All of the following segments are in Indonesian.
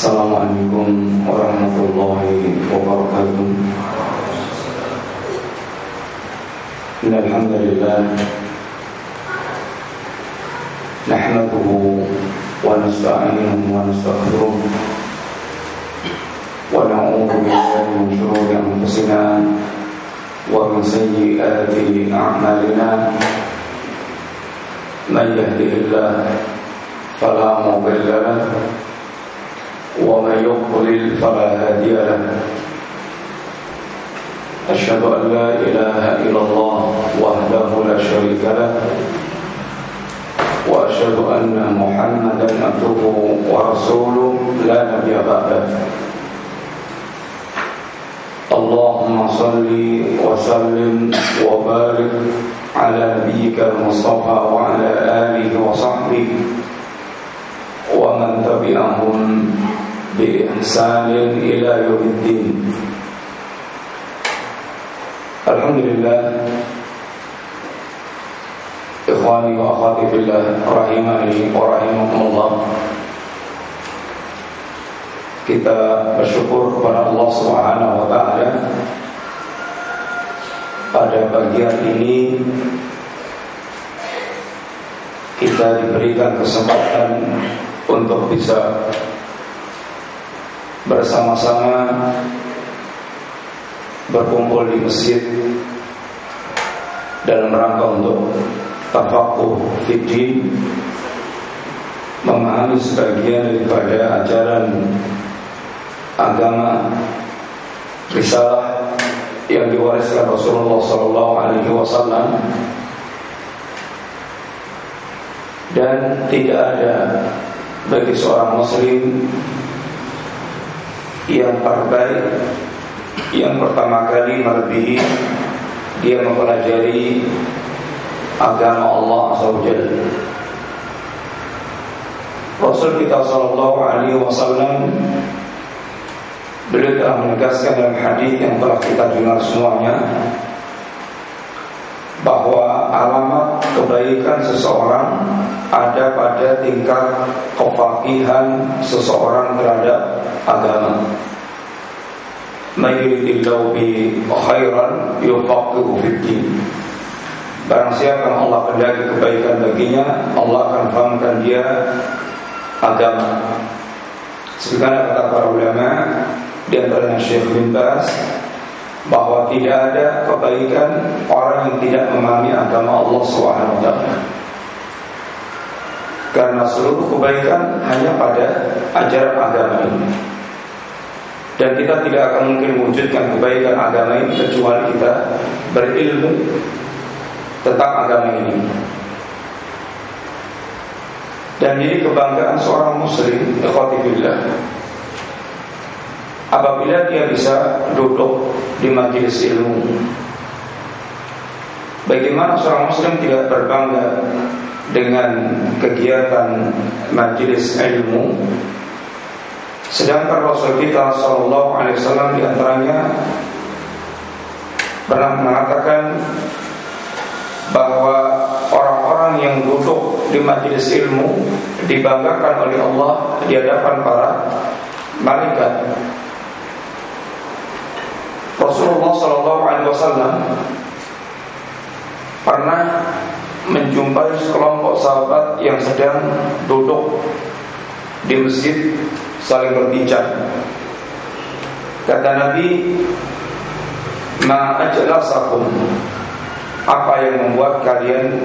Assalamualaikum warahmatullahi wabarakatuh. Alhamdulillah. Nahmaduhu wa nasta'inuhu wa nastaghfiruh. Wa na'udzu billahi min shururi anfusina wa min sayyiati a'malina. Man yahdihillahu fala mudilla lahu ومن يضلل فلا هادي له. أشهد أن لا إله إلا الله وحده لا شريك له. وأشهد أن محمدا عبده ورسوله لا نبي بعده. اللهم صل وسلم وبارك على نبيك المصطفى وعلى آله وصحبه ومن تبعهم بإحسان إلى يوم الدين الحمد لله إخواني وأخواتي في الله رحمني ورحمكم الله kita bersyukur kepada Allah Subhanahu wa taala pada bagian ini kita diberikan kesempatan untuk bisa bersama-sama berkumpul di masjid dalam rangka untuk tafakuh fikih memahami sebagian daripada ajaran agama risalah yang diwariskan Rasulullah Sallallahu Alaihi Wasallam. Dan tidak ada bagi seorang muslim yang terbaik yang pertama kali melebihi dia mempelajari agama Allah Azza Rasul kita sallallahu alaihi wasallam beliau telah menegaskan dalam hadis yang telah kita dengar semuanya bahwa alamat kebaikan seseorang ada pada tingkat kefakihan seseorang terhadap agama. Mayyuridillahu bi khairan yufaqihu fid Barang siapa yang Allah kehendaki kebaikan baginya, Allah akan fahamkan dia agama. Sebagaimana kata para ulama di antaranya Syekh bin Bas bahwa tidak ada kebaikan orang yang tidak memahami agama Allah SWT Karena seluruh kebaikan hanya pada ajaran agama ini. Dan kita tidak akan mungkin mewujudkan kebaikan agama ini kecuali kita berilmu tentang agama ini. Dan ini kebanggaan seorang muslim, ikhwati billah apabila dia bisa duduk di majelis ilmu. Bagaimana seorang muslim tidak berbangga dengan kegiatan majelis ilmu. Sedangkan Rasul kita Shallallahu Alaihi Wasallam di antaranya pernah mengatakan bahwa orang-orang yang duduk di majelis ilmu dibanggakan oleh Allah di hadapan para malaikat. Rasulullah Shallallahu Alaihi Wasallam pernah menjumpai sekelompok sahabat yang sedang duduk di masjid saling berbincang. Kata Nabi, "Ma ajlasakum?" Apa yang membuat kalian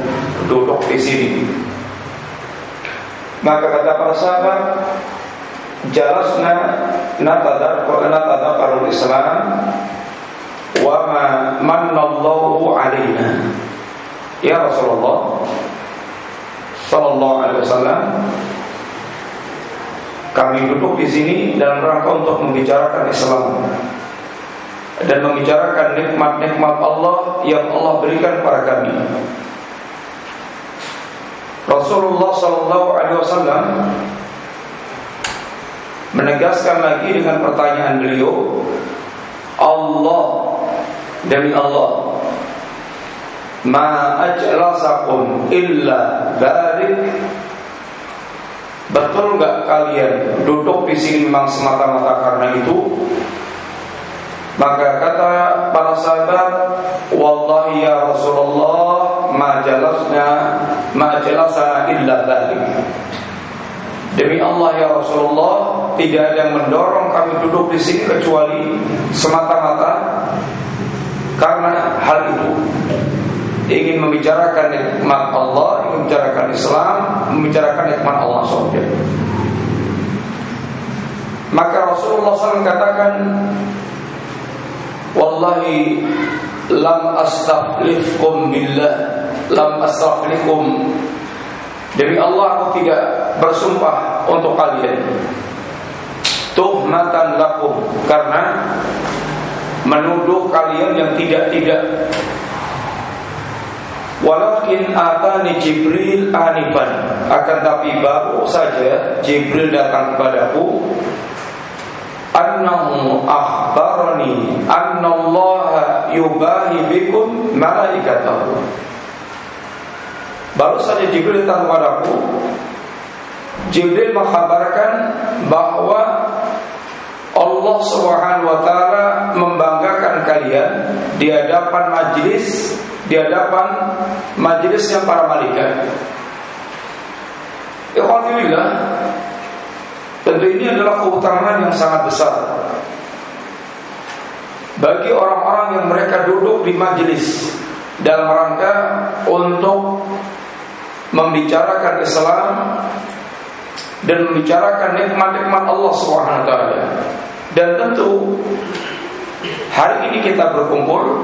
duduk di sini? Maka kata para sahabat, "Jalasna natadar natadar Islam wa ma mannallahu alaina ya Rasulullah sallallahu alaihi wasallam kami duduk di sini dalam rangka untuk membicarakan Islam dan membicarakan nikmat-nikmat Allah yang Allah berikan kepada kami. Rasulullah Sallallahu Alaihi Wasallam menegaskan lagi dengan pertanyaan beliau, Allah demi Allah ma ajlasakum illa barik Betul nggak kalian duduk di sini memang semata-mata karena itu? Maka kata para sahabat, Wallahi ya Rasulullah, ma jalasna, ma jalasana illa dhalik. Demi Allah ya Rasulullah, tidak ada yang mendorong kami duduk di sini kecuali semata-mata karena hal itu ingin membicarakan nikmat Allah, ingin membicarakan Islam, membicarakan nikmat Allah saja. Maka Rasulullah SAW katakan, Wallahi lam astaflifkum billah, lam astaflifkum. Demi Allah aku tidak bersumpah untuk kalian. Tuhmatan lakum karena menuduh kalian yang tidak-tidak Walakin atani Jibril anifan. Akan tapi baru saja Jibril datang kepadaku. Annahu akhbarani Annallaha yubahi bikum malaikatahu. Baru saja Jibril datang kepadaku Jibril mengkabarkan bahwa Allah Subhanahu wa taala membanggakan kalian di hadapan majlis di hadapan majelisnya para malaikat. Ikhwanillah, tentu ini adalah keutamaan yang sangat besar bagi orang-orang yang mereka duduk di majelis dalam rangka untuk membicarakan Islam dan membicarakan nikmat-nikmat Allah Swt. Dan tentu hari ini kita berkumpul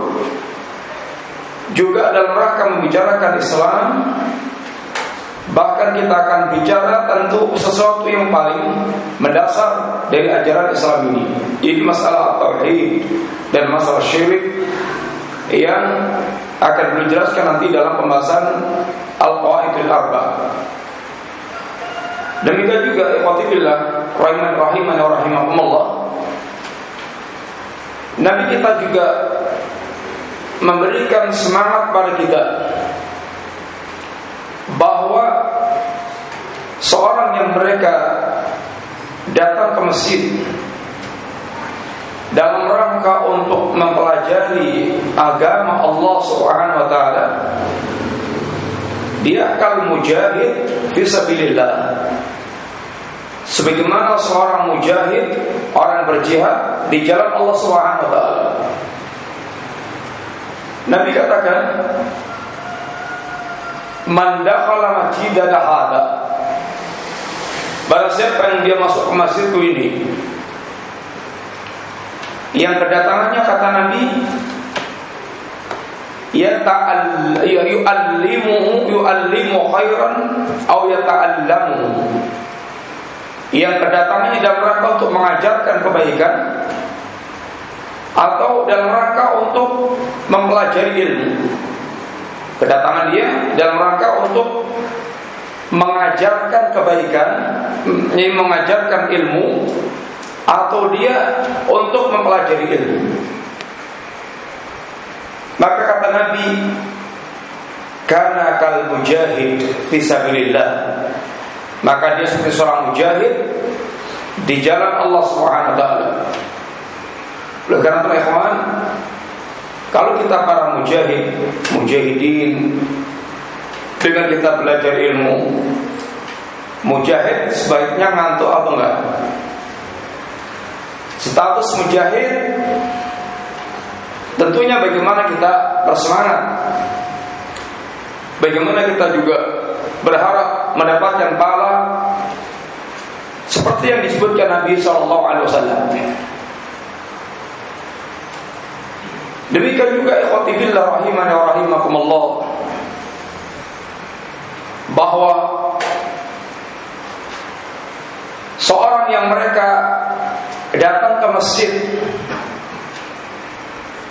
juga dalam rangka membicarakan Islam. Bahkan kita akan bicara tentu sesuatu yang paling mendasar dari ajaran Islam ini. Ini masalah tauhid dan masalah syirik Yang akan dijelaskan nanti dalam pembahasan Al-Qawaidul Arba. Demikian juga ikhwatillah rahiman rahiman rahimakumullah. Nabi kita juga memberikan semangat pada kita bahwa seorang yang mereka datang ke masjid dalam rangka untuk mempelajari agama Allah Subhanahu wa taala dia akan mujahid fisabilillah sebagaimana seorang mujahid orang berjihad di jalan Allah Subhanahu wa taala Nabi katakan Man dakhala masjidan hada. Barang siapa yang dia masuk ke masjidku ini Yang kedatangannya kata Nabi ya ta'al ya yu'allimu khairan atau yata'allamu yang kedatangannya dalam rangka untuk mengajarkan kebaikan atau dalam rangka untuk mempelajari ilmu. Kedatangan dia dalam rangka untuk mengajarkan kebaikan, mengajarkan ilmu atau dia untuk mempelajari ilmu. Maka kata Nabi, karena kal mujahid fisabilillah, maka dia seperti seorang mujahid di jalan Allah Subhanahu wa taala. Oleh karena itu kalau kita para mujahid, mujahidin dengan kita belajar ilmu, mujahid sebaiknya ngantuk atau enggak? Status mujahid tentunya bagaimana kita bersemangat. Bagaimana kita juga berharap mendapatkan pahala seperti yang disebutkan Nabi Shallallahu Alaihi Wasallam. Demikian juga ikhwati fillah rahimani wa rahimakumullah bahwa seorang yang mereka datang ke masjid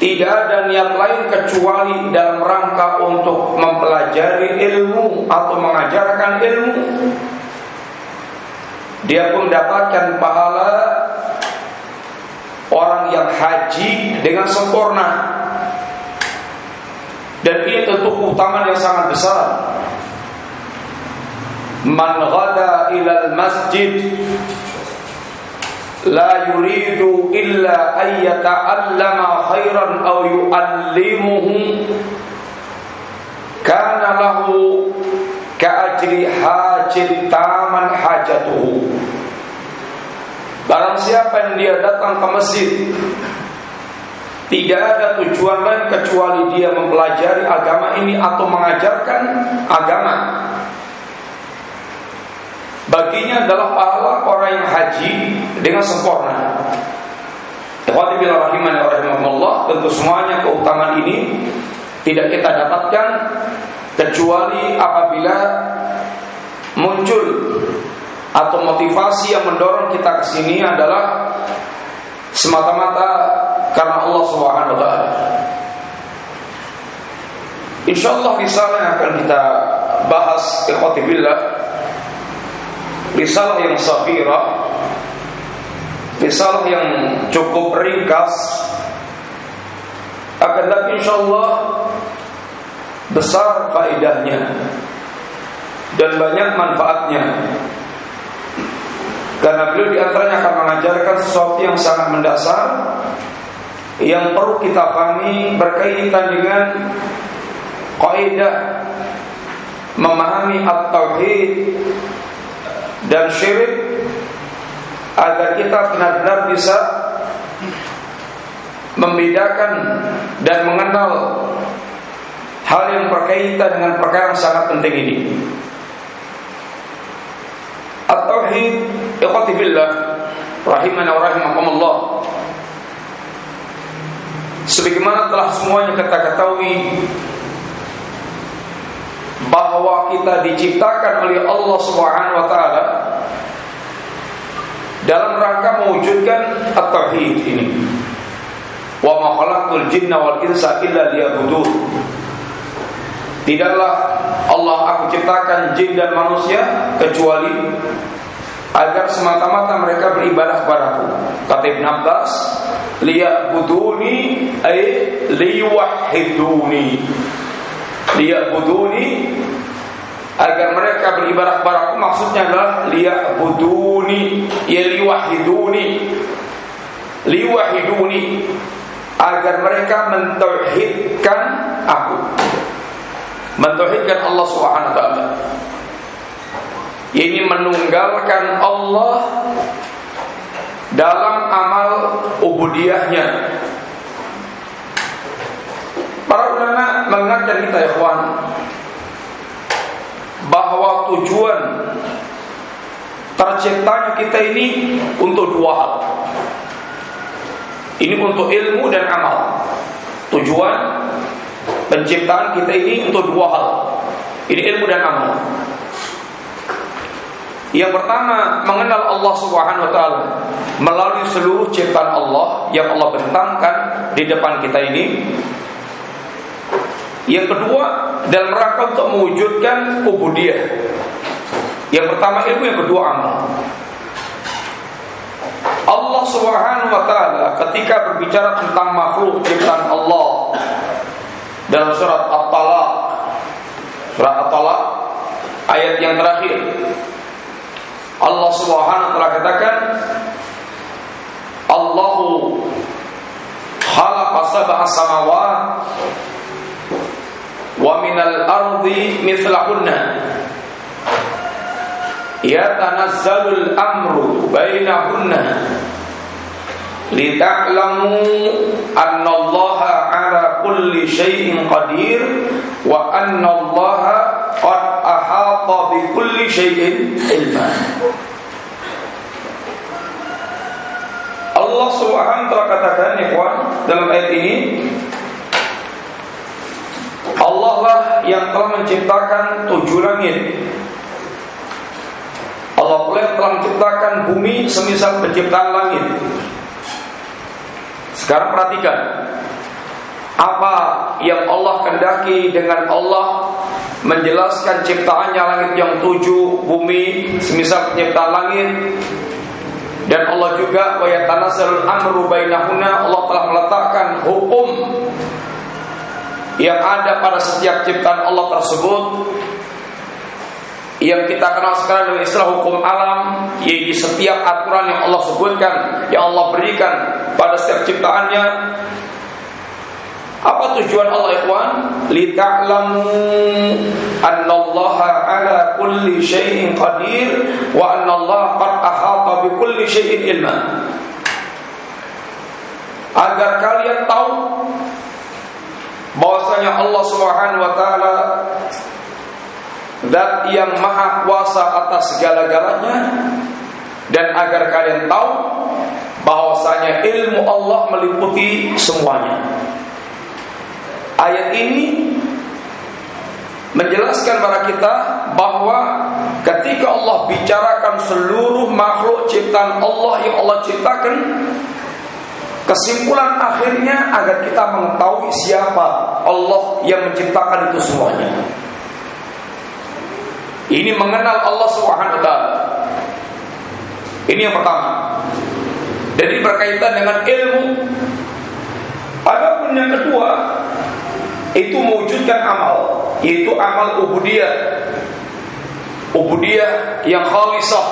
tidak ada niat lain kecuali dalam rangka untuk mempelajari ilmu atau mengajarkan ilmu. Dia pun mendapatkan pahala orang yang haji dengan sempurna. Dan ini tentu keutamaan yang sangat besar. Man ghada ilal masjid la yuridu illa an yata'allama khairan aw yu'allimuhu kana lahu ka'ajri hajin taman hajatuhu Barang siapa yang dia datang ke masjid tidak ada tujuan lain kecuali dia mempelajari agama ini atau mengajarkan agama. Baginya adalah pahala orang yang haji dengan sempurna. Tentu semuanya keutamaan ini Tidak kita dapatkan Kecuali apabila Muncul Atau motivasi yang mendorong kita ke sini adalah Semata-mata karena Allah Subhanahu wa taala. Insyaallah risalah yang akan kita bahas ikhwati billah risalah yang safira risalah yang cukup ringkas akan tapi insyaallah besar faedahnya dan banyak manfaatnya karena beliau di antaranya akan mengajarkan sesuatu yang sangat mendasar yang perlu kita pahami berkaitan dengan kaidah memahami at-tauhid dan syirik agar kita benar-benar bisa membedakan dan mengenal hal yang berkaitan dengan perkara yang sangat penting ini. At-tauhid ikhwati billah rahimana wa rahimakumullah Sebagaimana telah semuanya kita ketahui bahwa kita diciptakan oleh Allah Subhanahu wa taala dalam rangka mewujudkan at-tauhid ini. Wa ma khalaqtul jinna wal insa illa liya'budun. Tidaklah Allah aku ciptakan jin dan manusia kecuali agar semata-mata mereka beribadah kepadaku. Kata Ibn Abbas, liya'buduni ay liyuwahhiduni. Liya'buduni agar mereka beribadah kepadaku maksudnya adalah liya'buduni ya liwahiduni. Liwahiduni agar mereka mentauhidkan aku. Mentauhidkan Allah Subhanahu wa taala ini menunggalkan Allah dalam amal ubudiyahnya. Para ulama mengingatkan kita ya bahwa tujuan terciptanya kita ini untuk dua hal. Ini untuk ilmu dan amal. Tujuan penciptaan kita ini untuk dua hal. Ini ilmu dan amal. Yang pertama, mengenal Allah Subhanahu wa taala melalui seluruh ciptaan Allah yang Allah bentangkan di depan kita ini. Yang kedua, dalam rangka untuk mewujudkan ubudiyah. Yang pertama ilmu, yang kedua amal. Allah Subhanahu wa taala ketika berbicara tentang makhluk ciptaan Allah dalam surat At-Talaq surat At-Talaq ayat yang terakhir Allah Subhanahu wa taala katakan Allahu khalaqa sab'a samawat wa minal ardi mithlahunna. Yatanazzalul amru bainahunna lita'lamu anna Allah ala kulli syai'in qadir wa anna Allah qad bi kulli syai'in ilma Allah Subhanahu wa taala katakan kawan dalam ayat ini Allah lah yang telah menciptakan tujuh langit. Allah pula yang telah menciptakan bumi semisal penciptaan langit. Sekarang perhatikan apa yang Allah kendaki dengan Allah menjelaskan ciptaannya langit yang tujuh, bumi, semisal penciptaan langit. Dan Allah juga wa yatanazzalul amru bainahuna Allah telah meletakkan hukum yang ada pada setiap ciptaan Allah tersebut yang kita kenal sekarang dengan istilah hukum alam yaitu setiap aturan yang Allah sebutkan yang Allah berikan pada setiap ciptaannya apa tujuan Allah ikhwan? Lita'lamu anna Allah ala kulli syai'in qadir wa anna Allah qad ahata bi kulli syai'in ilma. Agar kalian tahu bahwasanya Allah Subhanahu wa taala zat yang maha kuasa atas segala-galanya dan agar kalian tahu bahwasanya ilmu Allah meliputi semuanya. Ayat ini menjelaskan kepada kita bahwa ketika Allah bicarakan seluruh makhluk ciptaan Allah yang Allah ciptakan kesimpulan akhirnya agar kita mengetahui siapa Allah yang menciptakan itu semuanya. Ini mengenal Allah Subhanahu wa taala. Ini yang pertama. Jadi berkaitan dengan ilmu. Adapun yang kedua, itu mewujudkan amal yaitu amal ubudiyah. Ubudiyah yang khalisah.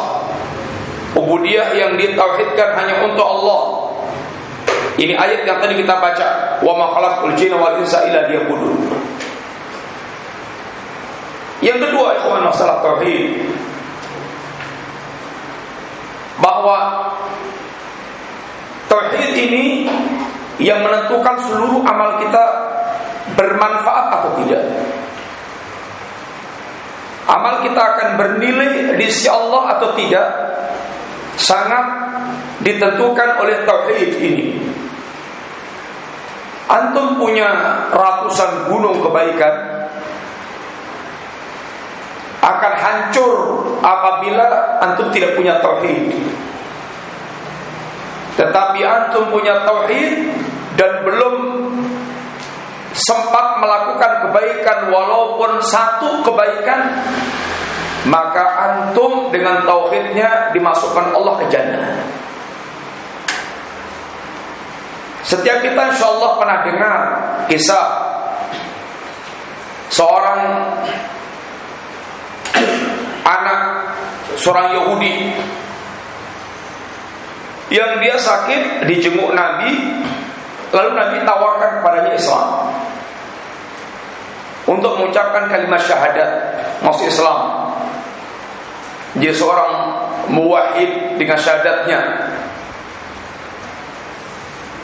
Ubudiyah yang ditauhidkan hanya untuk Allah. Ini ayat yang tadi kita baca. Wa ma khalaqul jinna wal insa illa liya'budun. Yang kedua ikhwan masalah tauhid. Bahwa tauhid ini yang menentukan seluruh amal kita bermanfaat atau tidak. Amal kita akan bernilai di sisi Allah atau tidak sangat ditentukan oleh tauhid ini. Antum punya ratusan gunung kebaikan akan hancur apabila antum tidak punya tauhid. Tetapi antum punya tauhid dan belum sempat melakukan kebaikan walaupun satu kebaikan maka antum dengan tauhidnya dimasukkan Allah ke jannah. Setiap kita insya Allah pernah dengar kisah seorang anak seorang Yahudi yang dia sakit dijenguk Nabi lalu Nabi tawarkan kepadanya Islam untuk mengucapkan kalimat syahadat masuk Islam. Dia seorang muwahhid dengan syahadatnya.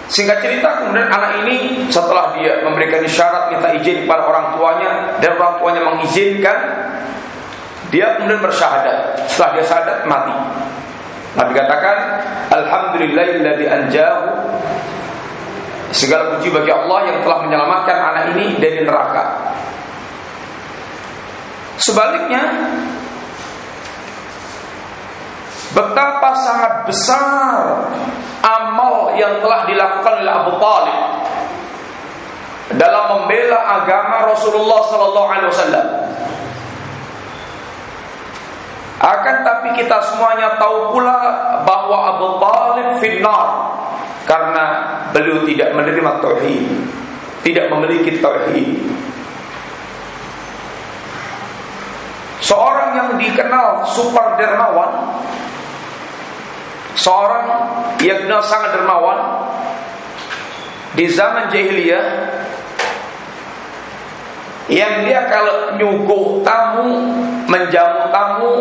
Singkat cerita kemudian anak ini setelah dia memberikan syarat minta izin kepada orang tuanya dan orang tuanya mengizinkan dia kemudian bersyahadat. Setelah dia syahadat mati. Nabi katakan alhamdulillahilladzi anjahu Segala puji bagi Allah yang telah menyelamatkan anak ini dari neraka. Sebaliknya, betapa sangat besar amal yang telah dilakukan oleh Abu Talib dalam membela agama Rasulullah Sallallahu Alaihi Wasallam. Akan tapi kita semuanya tahu pula bahwa Abu Talib finnar karena beliau tidak menerima tauhid, tidak memiliki tauhid. Seorang yang dikenal super dermawan. Seorang yang dikenal sangat dermawan. Di zaman jahiliyah Yang dia kalau nyuguh tamu Menjamu tamu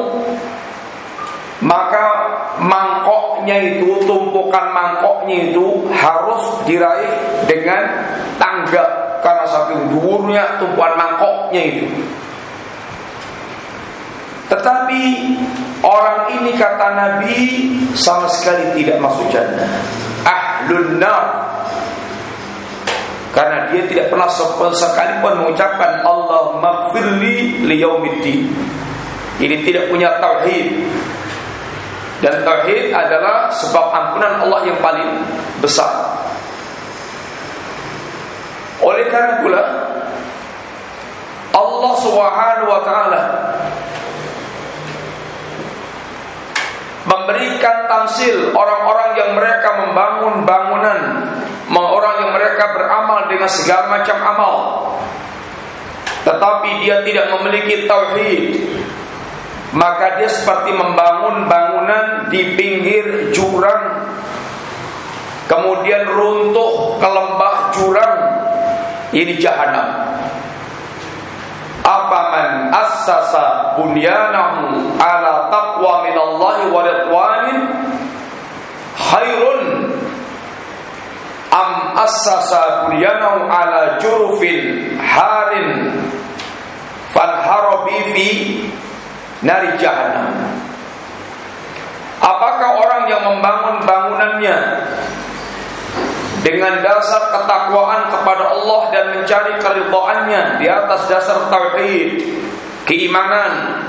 Maka mangkoknya itu Tumpukan mangkoknya itu Harus diraih dengan tangga Karena saking duurnya tumpuan mangkoknya itu tetapi orang ini kata Nabi sama sekali tidak masuk jannah. Ahlun nar. Karena dia tidak pernah sekalipun mengucapkan Allah maghfirli liyaumiddin. Ini tidak punya tauhid. Dan tauhid adalah sebab ampunan Allah yang paling besar. Oleh karena pula Allah Subhanahu wa taala memberikan tamsil orang-orang yang mereka membangun bangunan, orang yang mereka beramal dengan segala macam amal. Tetapi dia tidak memiliki tauhid. maka dia seperti membangun bangunan di pinggir jurang kemudian runtuh ke lembah jurang ini jahanam afaman assasa bunyanahu ala taqwa minallahi wa ridwanin khairun am assasa bunyanahu ala jurufin harin fanharabi fi nari jahanam. Apakah orang yang membangun bangunannya dengan dasar ketakwaan kepada Allah dan mencari keridhaannya di atas dasar tauhid, keimanan,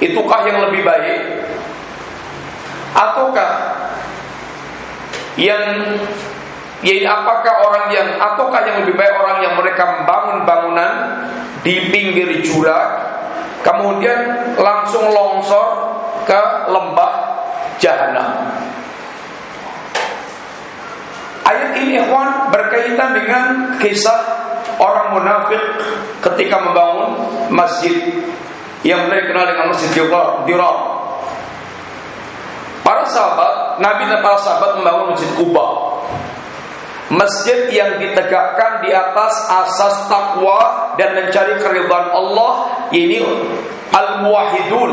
itukah yang lebih baik? Ataukah yang yaitu apakah orang yang ataukah yang lebih baik orang yang mereka membangun bangunan di pinggir jurang kemudian langsung longsor ke lembah jahanam. Ayat ini ikhwan berkaitan dengan kisah orang munafik ketika membangun masjid yang mereka kenal dengan masjid Dirar. Para sahabat, Nabi dan para sahabat membangun masjid Kuba. Masjid yang ditegakkan di atas asas takwa dan mencari keridhaan Allah ini al-muwahhidun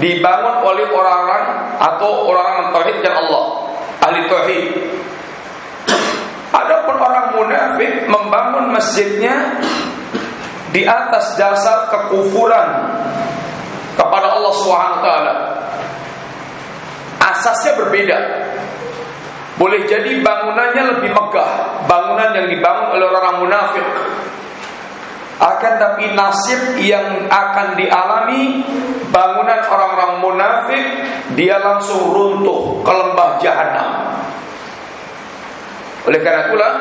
dibangun oleh orang-orang atau orang-orang tauhidkan Allah, ahli tauhid. Adapun orang munafik membangun masjidnya di atas dasar kekufuran kepada Allah Subhanahu wa taala. Asasnya berbeda. Boleh jadi bangunannya lebih megah, bangunan yang dibangun oleh orang munafik akan tapi nasib yang akan dialami bangunan orang-orang munafik dia langsung runtuh ke lembah jahanam. Oleh karena itulah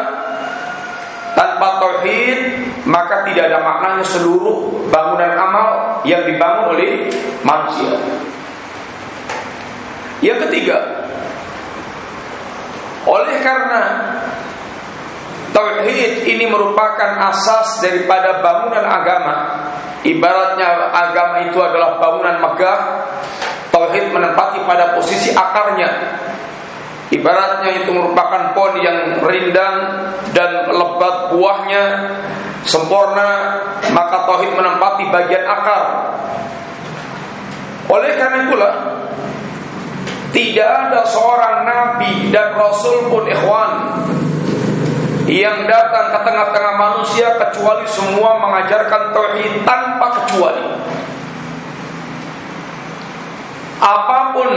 tanpa tauhid maka tidak ada maknanya seluruh bangunan amal yang dibangun oleh manusia. Yang ketiga, oleh karena Tauhid ini merupakan asas daripada bangunan agama. Ibaratnya agama itu adalah bangunan megah, tauhid menempati pada posisi akarnya. Ibaratnya itu merupakan pohon yang rindang dan lebat buahnya sempurna, maka tauhid menempati bagian akar. Oleh karena itulah tidak ada seorang nabi dan rasul pun ikhwan yang datang ke tengah-tengah manusia kecuali semua mengajarkan tauhid tanpa kecuali. Apa pun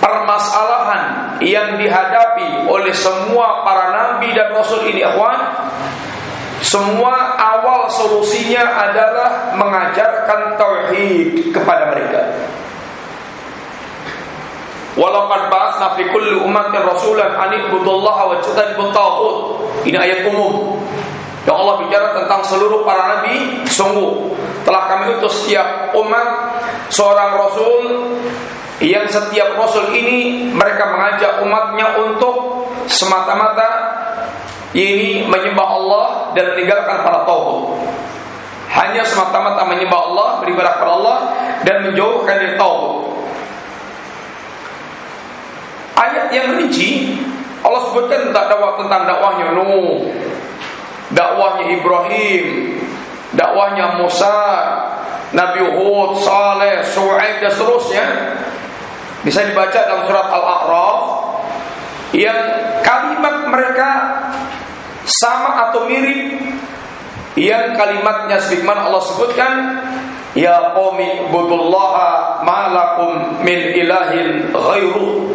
permasalahan yang dihadapi oleh semua para nabi dan rasul ini ikhwan, semua awal solusinya adalah mengajarkan tauhid kepada mereka. Walaqad ba'atsna fi kulli ummatin rasulan an ibudullaha wa tajtanibut taghut. Ini ayat umum. Yang Allah bicara tentang seluruh para nabi, sungguh telah kami utus setiap umat seorang rasul yang setiap rasul ini mereka mengajak umatnya untuk semata-mata ini menyembah Allah dan meninggalkan para tauhid. Hanya semata-mata menyembah Allah, beribadah kepada Allah dan menjauhkan dari tauhid. Ayat yang rinci Allah sebutkan tentang dakwah tentang dakwahnya Nuh, dakwahnya Ibrahim, dakwahnya Musa, Nabi Hud, Saleh, Shu'aib dan seterusnya. Bisa dibaca dalam surat Al-A'raf yang kalimat mereka sama atau mirip yang kalimatnya sebagaimana Allah sebutkan Ya qawmi budullaha malakum min ilahin ghairu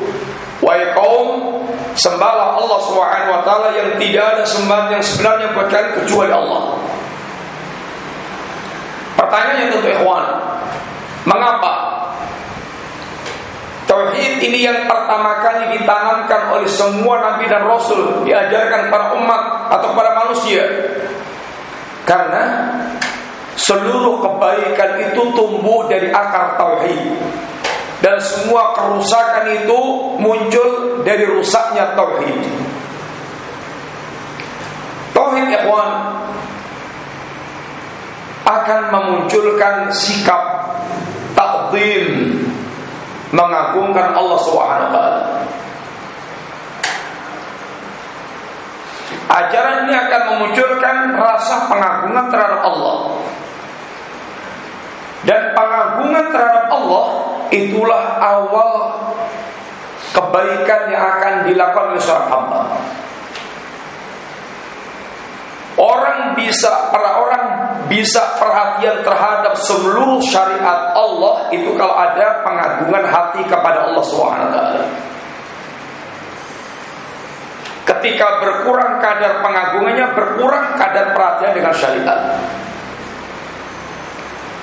Wahai kaum, sembahlah Allah Subhanahu wa taala yang tidak ada sembahan yang sebenarnya buat kalian kecuali Allah. Pertanyaannya tentu ikhwan, mengapa Tauhid ini yang pertama kali ditanamkan oleh semua nabi dan rasul diajarkan para umat atau para manusia. Karena seluruh kebaikan itu tumbuh dari akar tauhid dan semua kerusakan itu muncul dari rusaknya tauhid. Tauhid ikhwan akan memunculkan sikap takdim mengagungkan Allah Subhanahu wa taala. Ajaran ini akan memunculkan rasa pengagungan terhadap Allah. Dan pengagungan terhadap Allah itulah awal kebaikan yang akan dilakukan oleh seorang hamba. Orang bisa para orang bisa perhatian terhadap seluruh syariat Allah itu kalau ada pengagungan hati kepada Allah Subhanahu Ketika berkurang kadar pengagungannya, berkurang kadar perhatian dengan syariat.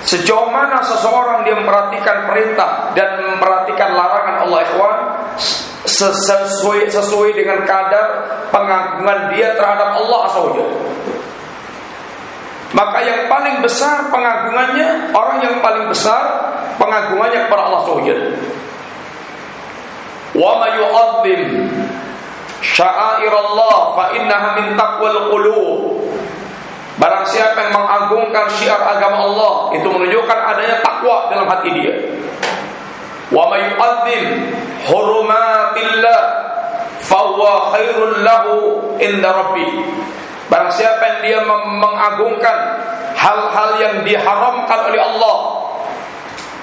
Sejauh mana seseorang dia memperhatikan perintah dan memperhatikan larangan Allah ikhwan sesuai sesuai dengan kadar pengagungan dia terhadap Allah Azza Maka yang paling besar pengagungannya orang yang paling besar pengagungannya kepada Allah Azza Wa ma yu'azzim Allah fa innaha min taqwal qulub Barang siapa yang mengagungkan syiar agama Allah itu menunjukkan adanya takwa dalam hati dia. Wa may yu'azzim hurumatillah huwa khairul lahu inda rabbi. Barang siapa yang dia mengagungkan hal-hal yang diharamkan oleh Allah,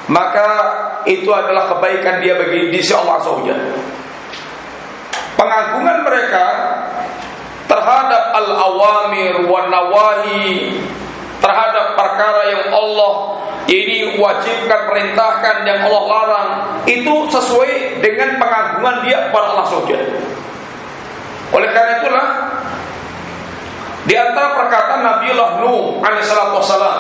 maka itu adalah kebaikan dia bagi di sisi Allah Subhanahu Pengagungan mereka terhadap al-awamir wa nawahi terhadap perkara yang Allah ini wajibkan perintahkan yang Allah larang itu sesuai dengan pengagungan dia kepada Allah SWT. Oleh karena itulah di antara perkataan Nabiullah Nuh alaihissalam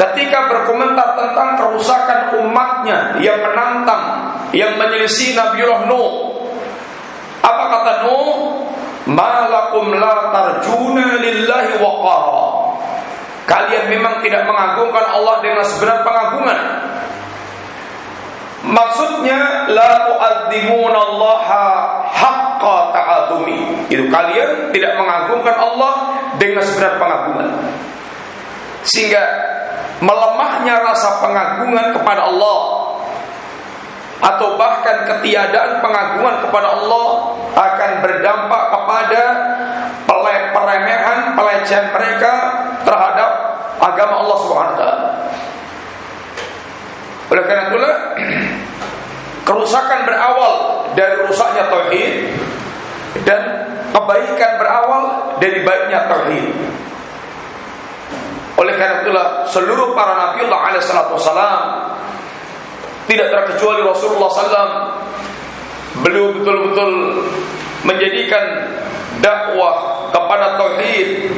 ketika berkomentar tentang kerusakan umatnya yang menantang yang menyelisih Nabiullah Nuh apa kata Nuh malakum la tarjuna lillahi waqara. Kalian memang tidak mengagungkan Allah dengan sebenar pengagungan. Maksudnya la tu'adzimuna Allah haqqa ta'adzumi itu kalian tidak mengagungkan Allah dengan sebenar pengagungan. Sehingga melemahnya rasa pengagungan kepada Allah atau bahkan ketiadaan pengagungan kepada Allah akan berdampak kepada peremehan, pelecehan mereka terhadap agama Allah taala. Oleh karena itulah kerusakan berawal dari rusaknya tauhid dan kebaikan berawal dari baiknya tauhid. Oleh karena itulah seluruh para nabi Allah tidak terkecuali Rasulullah SAW beliau betul-betul menjadikan dakwah kepada tauhid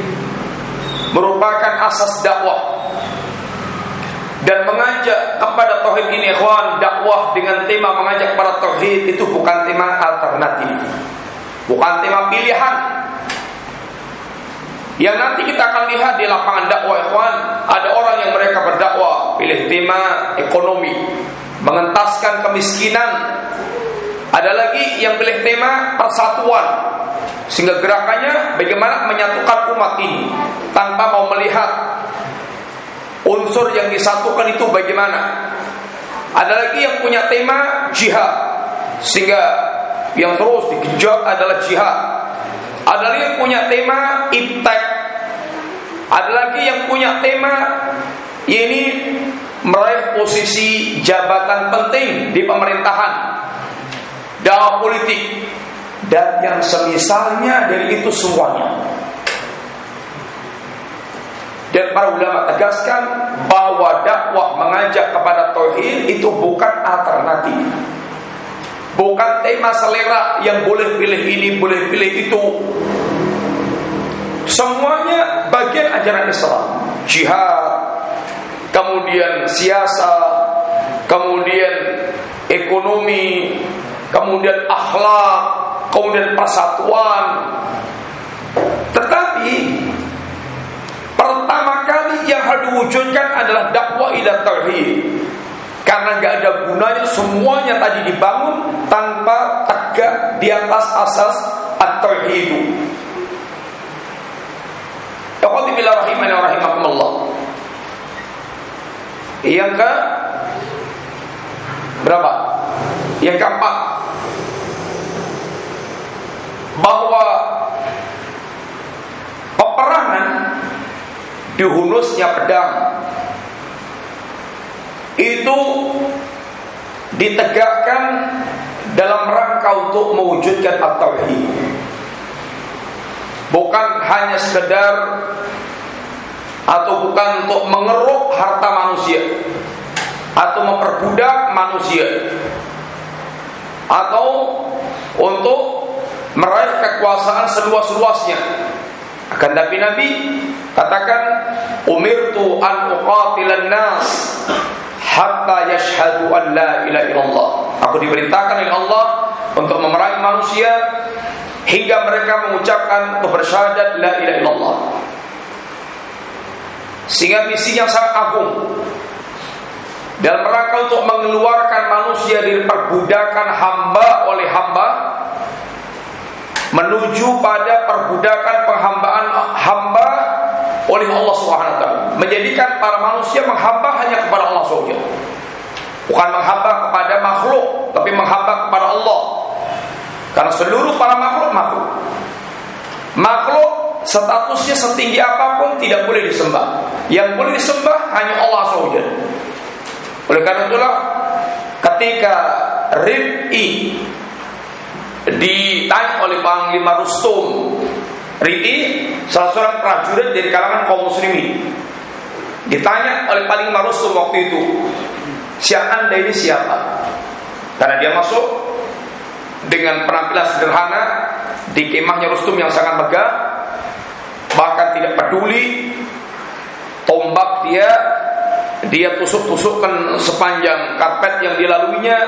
merupakan asas dakwah. Dan mengajak kepada tauhid ini ikhwan dakwah dengan tema mengajak kepada tauhid itu bukan tema alternatif. Bukan tema pilihan. Yang nanti kita akan lihat di lapangan dakwah ikhwan ada orang yang mereka berdakwah pilih tema ekonomi mengentaskan kemiskinan. Ada lagi yang pilih tema persatuan sehingga gerakannya bagaimana menyatukan umat ini tanpa mau melihat unsur yang disatukan itu bagaimana. Ada lagi yang punya tema jihad sehingga yang terus dikejar adalah jihad. Ada lagi yang punya tema iptek. Ada lagi yang punya tema ini meraih posisi jabatan penting di pemerintahan, dakwah politik, dan yang semisalnya dari itu semuanya. Dan para ulama tegaskan bahwa dakwah mengajak kepada tauhid itu bukan alternatif. Bukan tema selera yang boleh pilih ini, boleh pilih itu. Semuanya bagian ajaran Islam. Jihad, kemudian siasa, kemudian ekonomi, kemudian akhlak, kemudian persatuan. Tetapi pertama kali yang harus diwujudkan adalah dakwah ila tauhid. Karena nggak ada gunanya semuanya tadi dibangun tanpa tegak di atas asas at-tauhid. Wa rahimakumullah. Yang ke berapa? Yang keempat, bahwa peperangan dihunusnya pedang itu ditegakkan dalam rangka untuk mewujudkan at-tauhid. Bukan hanya sekedar atau bukan untuk mengeruk harta manusia atau memperbudak manusia atau untuk meraih kekuasaan seluas-luasnya. Akan tapi Nabi katakan umirtu an uqatilan nas hatta yashhadu an la ilaha illallah. Aku diperintahkan oleh Allah untuk memerangi manusia hingga mereka mengucapkan bersyahadat la ilaha illallah. Sehingga misi yang sangat agung dalam rangka untuk mengeluarkan manusia dari perbudakan hamba oleh hamba menuju pada perbudakan penghambaan hamba oleh Allah taala. Menjadikan para manusia menghamba hanya kepada Allah Subhanahu Bukan menghamba kepada makhluk, tapi menghamba kepada Allah. Karena seluruh para makhluk makhluk. Makhluk statusnya setinggi apa pun tidak boleh disembah. Yang boleh disembah hanya Allah Subhanahu Oleh karena itulah ketika Rib'i ditanya oleh Panglima Rustum Riti salah seorang prajurit dari kalangan kaum muslimin ditanya oleh Panglima Rustum waktu itu siapa anda ini siapa karena dia masuk dengan penampilan sederhana di kemahnya Rustum yang sangat megah bahkan tidak peduli tombak dia dia tusuk-tusukkan sepanjang karpet yang dilaluinya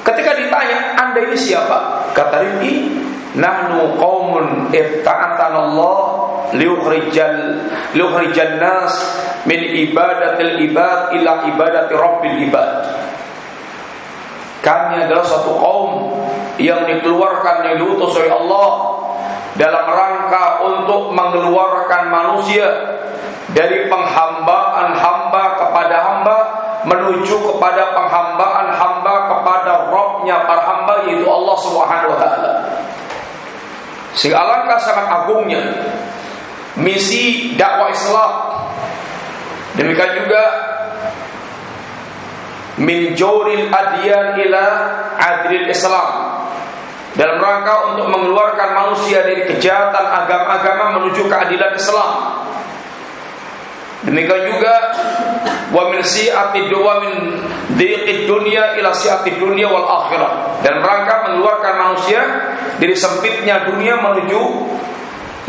Ketika ditanya, "Anda ini siapa?" Kata Rizki, "Nahnu qaumun ibta'atana Allah liukhrijal liukhrijan nas min ibadatil ibad ila ibadati rabbil ibad." Kami adalah satu kaum yang dikeluarkan yang diutus oleh Allah dalam rangka untuk mengeluarkan manusia dari penghambaan hamba kepada hamba menuju kepada penghambaan hamba kepada Robnya para hamba yaitu Allah Subhanahu wa taala. Sehingga sangat agungnya misi dakwah Islam. Demikian juga min jawril adyan ila adril Islam dalam rangka untuk mengeluarkan manusia dari kejahatan agama-agama menuju keadilan Islam. Demikian juga wa min si'ati wa min dhiqid dunya ila si'ati dunya wal akhirah. Dan rangka mengeluarkan manusia dari sempitnya dunia menuju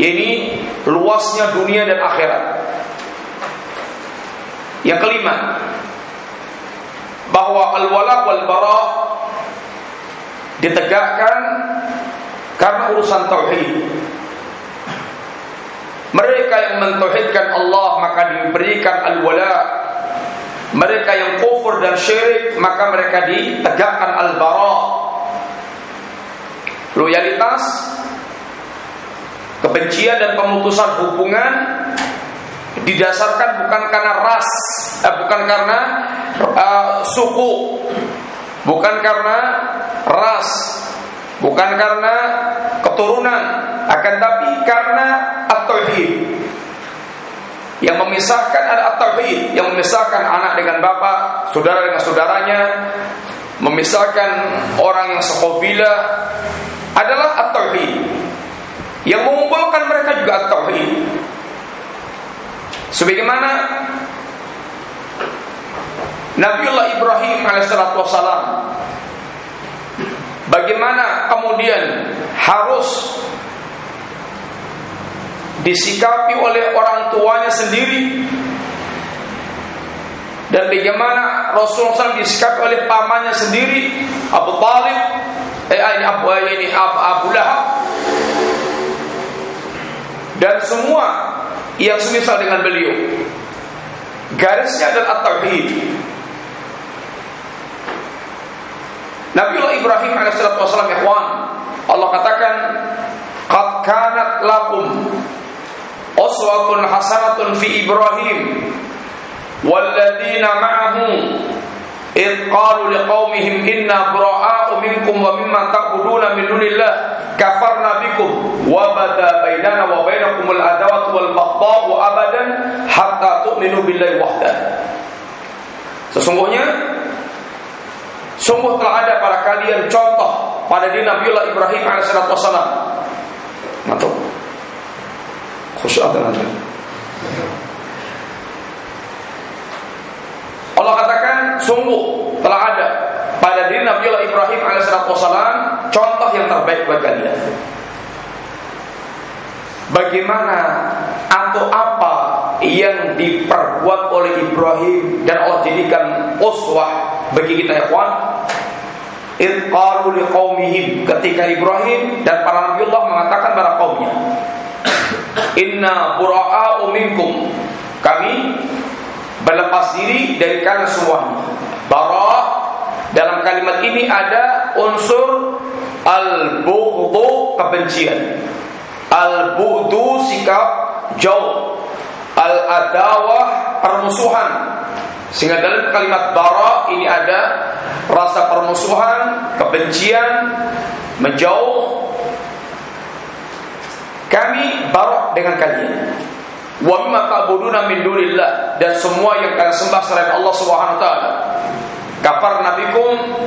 ini luasnya dunia dan akhirat. Yang kelima, bahwa al-wala wal bara ditegakkan karena urusan tauhid. Mereka yang mentauhidkan Allah maka diberikan al-wala. Mereka yang kufur dan syirik maka mereka ditegakkan al-bara. Loyalitas, kebencian dan pemutusan hubungan didasarkan bukan karena ras, eh, bukan karena uh, suku, bukan karena ras, bukan karena keturunan, akan tapi karena at-tauhid. Yang memisahkan ada at-tauhid, yang memisahkan anak dengan bapak, saudara dengan saudaranya, memisahkan orang yang sekobila adalah at-tauhid. Yang mengumpulkan mereka juga at-tauhid. Sebagaimana Nabiullah Ibrahim alaihissalatu Bagaimana kemudian harus disikapi oleh orang tuanya sendiri? Dan bagaimana Rasulullah SAW disikapi oleh pamannya sendiri? Abu Talib eh ini Abu ini Abu, Abu Lahab. Dan semua yang semisal dengan beliau. Garisnya adalah tauhid Nabiullah Ibrahim alaihissalam ikhwan Allah katakan qad kanat lakum uswatun hasanatun fi Ibrahim walladzina ma'ahu id qalu liqaumihim inna bura'a'u minkum wa mimma ta'buduna min dunillah kafarna bikum wa bada bainana wa bainakumul adawatu wal baghdha'u abadan hatta tu'minu billahi wahda. Sesungguhnya Sungguh telah ada pada kalian contoh pada diri Nabiullah Ibrahim alaihissalam. Atau khusyuk nanti. Allah katakan sungguh telah ada pada diri Nabi Allah Ibrahim alaihissalam contoh yang terbaik bagi kalian. Bagaimana atau apa yang diperbuat oleh Ibrahim dan Allah jadikan uswah bagi kita ya kawan? Qalu liqaumihim ketika Ibrahim dan para Nabi Allah mengatakan pada kaumnya Inna bura'a'u minkum kami berlepas diri dari kalian semuanya. Bara dalam kalimat ini ada unsur al-bughdhu kebencian. Al-bughdu sikap jauh. Al-adawah permusuhan. Sehingga dalam kalimat bara ini ada rasa permusuhan, kebencian, menjauh. Kami barok dengan kalian wa mimma ta'buduna min dunillah dan semua yang kalian sembah selain Allah Subhanahu wa taala. Kafar nabikum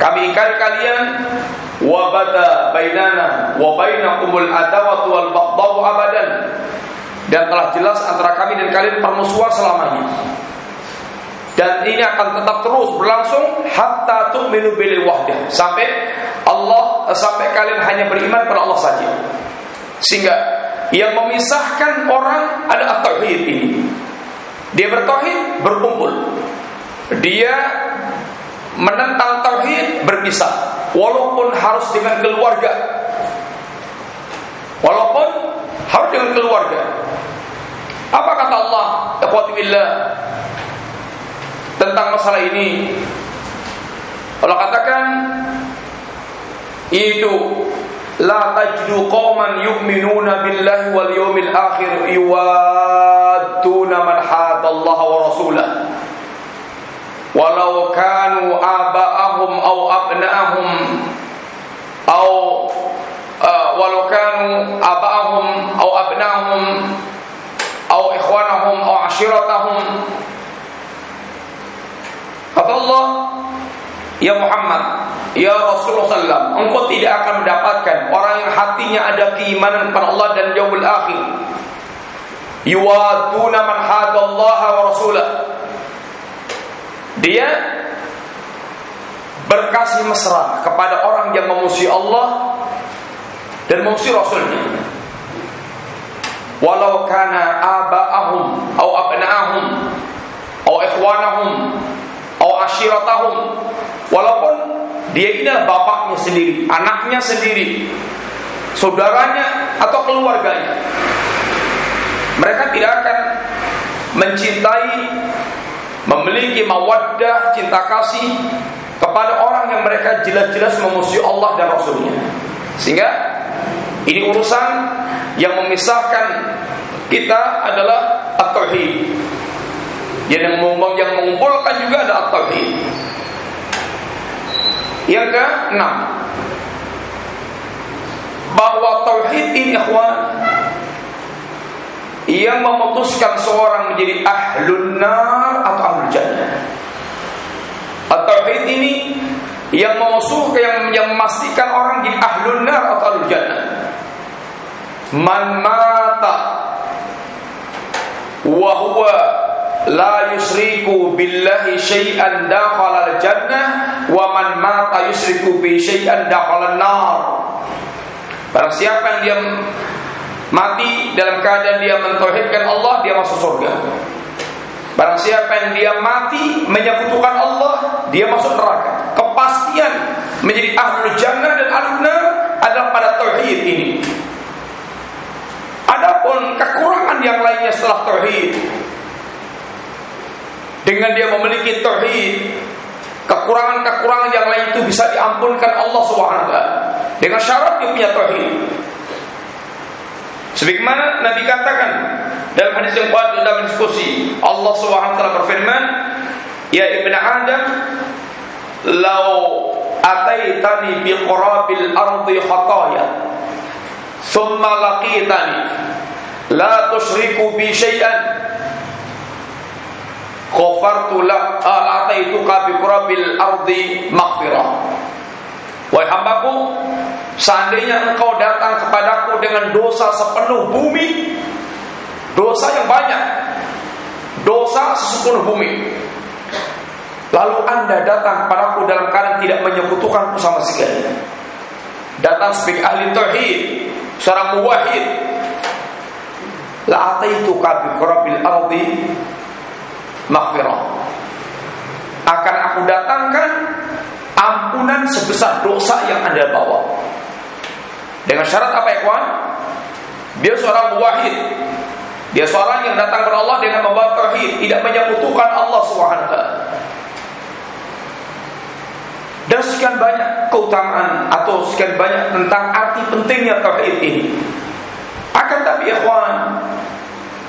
kami ingkari kalian wa bada bainana wa bainakumul adawatu wal baghdau abadan dan telah jelas antara kami dan kalian permusuhan selamanya. Dan ini akan tetap terus berlangsung hatta tu'minu bil wahdah sampai Allah sampai kalian hanya beriman pada Allah saja. Sehingga yang memisahkan orang adalah tauhid ini. Dia bertauhid berkumpul. Dia menentang tauhid berpisah walaupun harus dengan keluarga. Walaupun harus dengan keluarga. Apa kata Allah? Ikhwati tentang masalah ini. Allah katakan itu La tajidu qauman yu'minuna billahi wal yawmil akhir yuwadduna man Allah wa rasulah walau kanu aba'ahum aw abna'ahum aw uh, walau kanu aba'ahum aw abna'ahum aw ikhwanahum aw ashiratahum kata Allah ya Muhammad Ya Rasulullah SAW Engkau tidak akan mendapatkan Orang yang hatinya ada keimanan kepada Allah dan yaumul akhir. Yuwaduna man hadallaha wa rasulah. Dia Berkasih mesra Kepada orang yang memusuhi Allah Dan memusuhi Rasulnya. Walau kana aba'ahum Au abna'ahum Au ikhwanahum Au ashiratahum Walaupun dia ini adalah bapaknya sendiri, anaknya sendiri, saudaranya atau keluarganya. Mereka tidak akan mencintai, memiliki mawaddah, cinta kasih kepada orang yang mereka jelas-jelas memusuhi Allah dan Rasulnya. Sehingga ini urusan yang memisahkan kita adalah at-tauhid. Yang mengumpulkan juga adalah at-tauhid. Yang keenam bahwa tauhid ini ikhwan yang memutuskan seorang menjadi ahlun nar atau ahlul jannah. Tauhid ini yang memusuh yang, yang memastikan orang jadi ahlun nar atau ahlul jannah. Man mata wa huwa la yusriku billahi syai'an dakhala al-jannah wa man mata yusriku bi syai'an dakhala an-nar. Barang siapa yang dia mati dalam keadaan dia mentauhidkan Allah, dia masuk surga. Barang siapa yang dia mati menyekutukan Allah, dia masuk neraka. Kepastian menjadi ahlul jannah dan ahlul nar adalah pada tauhid ini. Adapun kekurangan yang lainnya setelah tauhid, dengan dia memiliki tauhid, kekurangan-kekurangan yang lain itu bisa diampunkan Allah Subhanahu wa dengan syarat dia punya tauhid. Sebagaimana Nabi katakan dalam hadis yang kuat dalam diskusi, Allah Subhanahu wa taala berfirman, Ya Ibn Adam, lau ataitani bi qurabil ardi khataya, thumma laqitani la tusyriku bi syai'an Ghafartu lak ataituka bi ardi maghfirah. Wahai hambaku, seandainya engkau datang kepadaku dengan dosa sepenuh bumi, dosa yang banyak, dosa sepenuh bumi, lalu anda datang kepadaku dalam keadaan tidak menyekutukanku sama sekali, datang sebagai ahli tauhid, seorang muwahhid, la bi qurabil ardi maghfirah. Akan aku datangkan ampunan sebesar dosa yang Anda bawa. Dengan syarat apa kawan? Dia seorang muwahhid. Dia seorang yang datang kepada Allah dengan membawa tauhid, tidak menyekutukan Allah Subhanahu Dan sekian banyak keutamaan atau sekian banyak tentang arti pentingnya tauhid ini. Akan tapi kawan,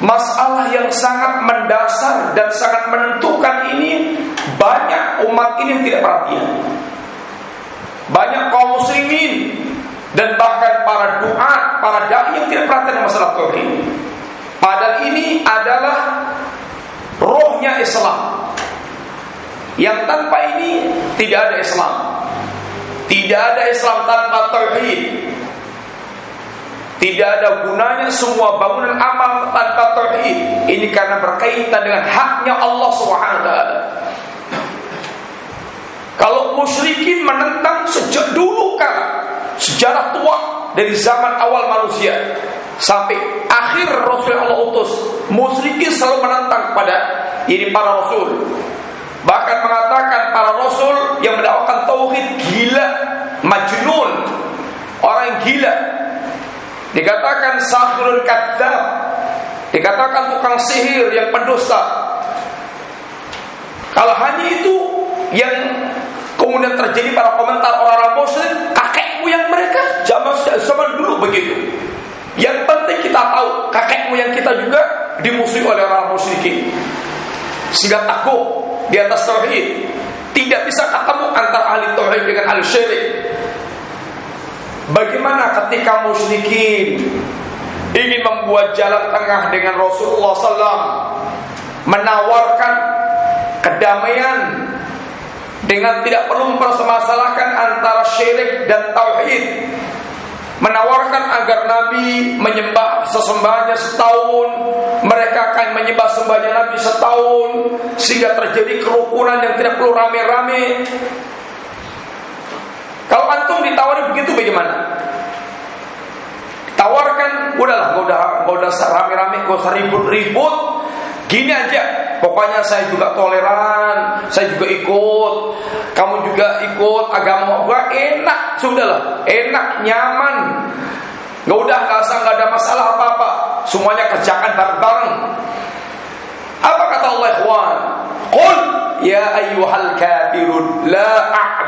masalah yang sangat mendasar dan sangat menentukan ini banyak umat ini tidak perhatian. Banyak kaum muslimin dan bahkan para doa, para dai yang tidak perhatian masalah tauhid. Padahal ini adalah rohnya Islam. Yang tanpa ini tidak ada Islam. Tidak ada Islam tanpa tauhid. Tidak ada gunanya semua bangunan amal tanpa tauhid. Ini karena berkaitan dengan haknya Allah Subhanahu Kalau musyrikin menentang sejak dulu kan sejarah tua dari zaman awal manusia sampai akhir Rasul Allah utus, musyrikin selalu menentang kepada ini para rasul. Bahkan mengatakan para rasul yang mendakwakan tauhid gila, majnun, orang gila, Dikatakan sahirul kadzab. Dikatakan tukang sihir yang pendusta. Kalau hanya itu yang kemudian terjadi pada komentar orang-orang muslim, kakek moyang mereka zaman zaman dulu begitu. Yang penting kita tahu kakek moyang kita juga dimusuhi oleh orang musyrikin. Sehingga takut di atas tauhid. Tidak bisa ketemu antara ahli tauhid dengan ahli syirik. Bagaimana ketika musyrikin ingin membuat jalan tengah dengan Rasulullah SAW menawarkan kedamaian dengan tidak perlu mempermasalahkan antara syirik dan tauhid menawarkan agar Nabi menyembah sesembahannya setahun mereka akan menyembah sembahnya Nabi setahun sehingga terjadi kerukunan yang tidak perlu rame-rame kalau antum ditawari begitu bagaimana? Tawarkan, udahlah, gak udah, gak udah rame-rame, gak usah ribut-ribut. Gini aja, pokoknya saya juga toleran, saya juga ikut, kamu juga ikut agama gua enak, sudahlah, enak, nyaman. Gak udah, gak usah, gak ada masalah apa-apa. Semuanya kerjakan bareng-bareng. Apa kata Allah ikhwan? Qul ya ayyuhal kafirun la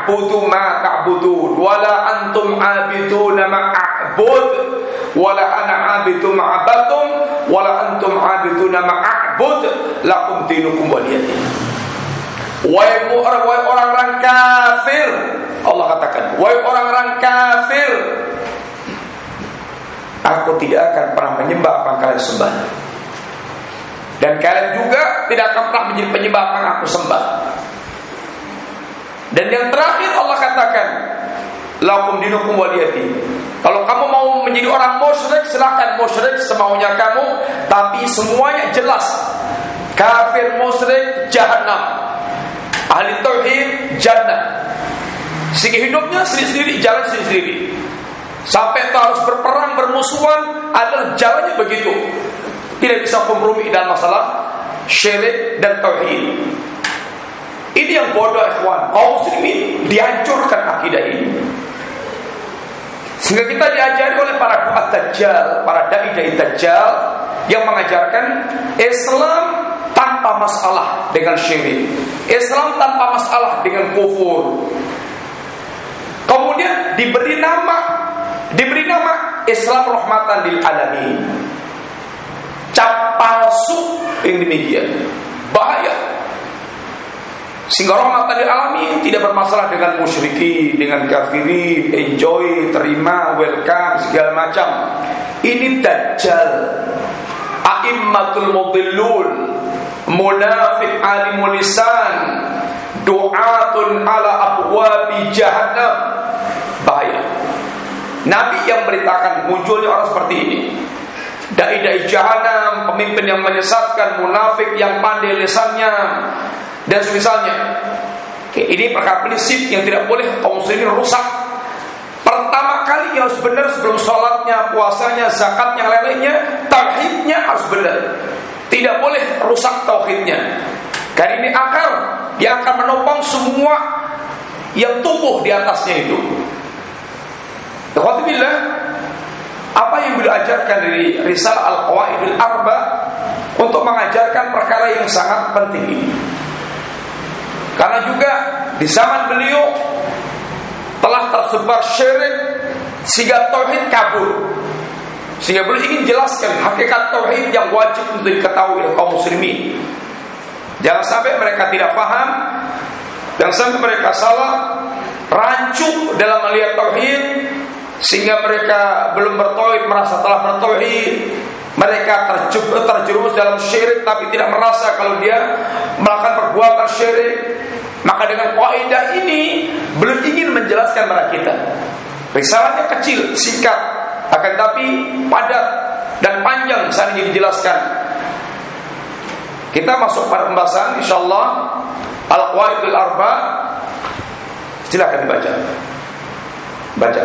a'budu ma ta'budun. Wa la antum 'abiduna ma a'bud. Wa la ana 'abidu ma 'abadtum. Wa la antum 'abiduna ma a'bud. Lakum dinukum waliyadin. Wahai orang-orang kafir. Allah katakan Wahai orang-orang kafir Aku tidak akan pernah menyembah apa kalian sembah. Dan kalian juga tidak akan pernah menjadi penyembah yang aku sembah. Dan yang terakhir Allah katakan, lakum dinukum waliyati. Kalau kamu mau menjadi orang musyrik, silahkan musyrik semaunya kamu, tapi semuanya jelas. Kafir musyrik jahanam. Ahli tauhid jannah. Sehingga hidupnya sendiri-sendiri, jalan sendiri-sendiri. Sampai harus berperang, bermusuhan adalah jalannya begitu. Tidak bisa kompromi dalam masalah syirik dan tauhid. Ini yang bodoh ikhwan. Kaum muslimin dihancurkan akidah ini. Sehingga kita diajari oleh para duat dajjal, para dai-dai dajjal yang mengajarkan Islam tanpa masalah dengan syirik. Islam tanpa masalah dengan kufur. Kemudian diberi nama diberi nama Islam rahmatan lil alamin cap palsu yang demikian bahaya Sehingga rahmatan lil alamin tidak bermasalah dengan musyriki, dengan kafiri, enjoy, terima, welcome, segala macam. Ini dajjal. A'immatul mudillun, munafik alimul lisan, du'atun ala abwabi jahannam. Bahaya. Nabi yang beritakan munculnya orang seperti ini. Dai-dai jahanam, pemimpin yang menyesatkan, munafik yang pandai lisannya, dan semisalnya. Ini perkara prinsip yang tidak boleh kaum muslimin rusak. Pertama kali yang harus benar sebelum sholatnya, puasanya, zakatnya, lain-lainnya, tauhidnya harus benar. Tidak boleh rusak tauhidnya. Karena ini akar yang akan menopang semua yang tumbuh di atasnya itu. Alhamdulillah, apa yang beliau ajarkan dari Risal Al-Qawaidul Arba untuk mengajarkan perkara yang sangat penting ini. Karena juga di zaman beliau telah tersebar syirik sehingga tauhid kabur. Sehingga beliau ingin jelaskan hakikat tauhid yang wajib untuk diketahui oleh kaum muslimin. Jangan sampai mereka tidak paham dan sampai mereka salah rancu dalam melihat tauhid sehingga mereka belum bertauhid merasa telah bertauhid mereka terjerumus dalam syirik tapi tidak merasa kalau dia melakukan perbuatan syirik. Maka dengan kaidah ini belum ingin menjelaskan kepada kita. Risalahnya kecil, singkat, akan tapi padat dan panjang saat ini dijelaskan. Kita masuk pada pembahasan insyaallah Al-Qawaidul Arba. Silakan dibaca. Baca.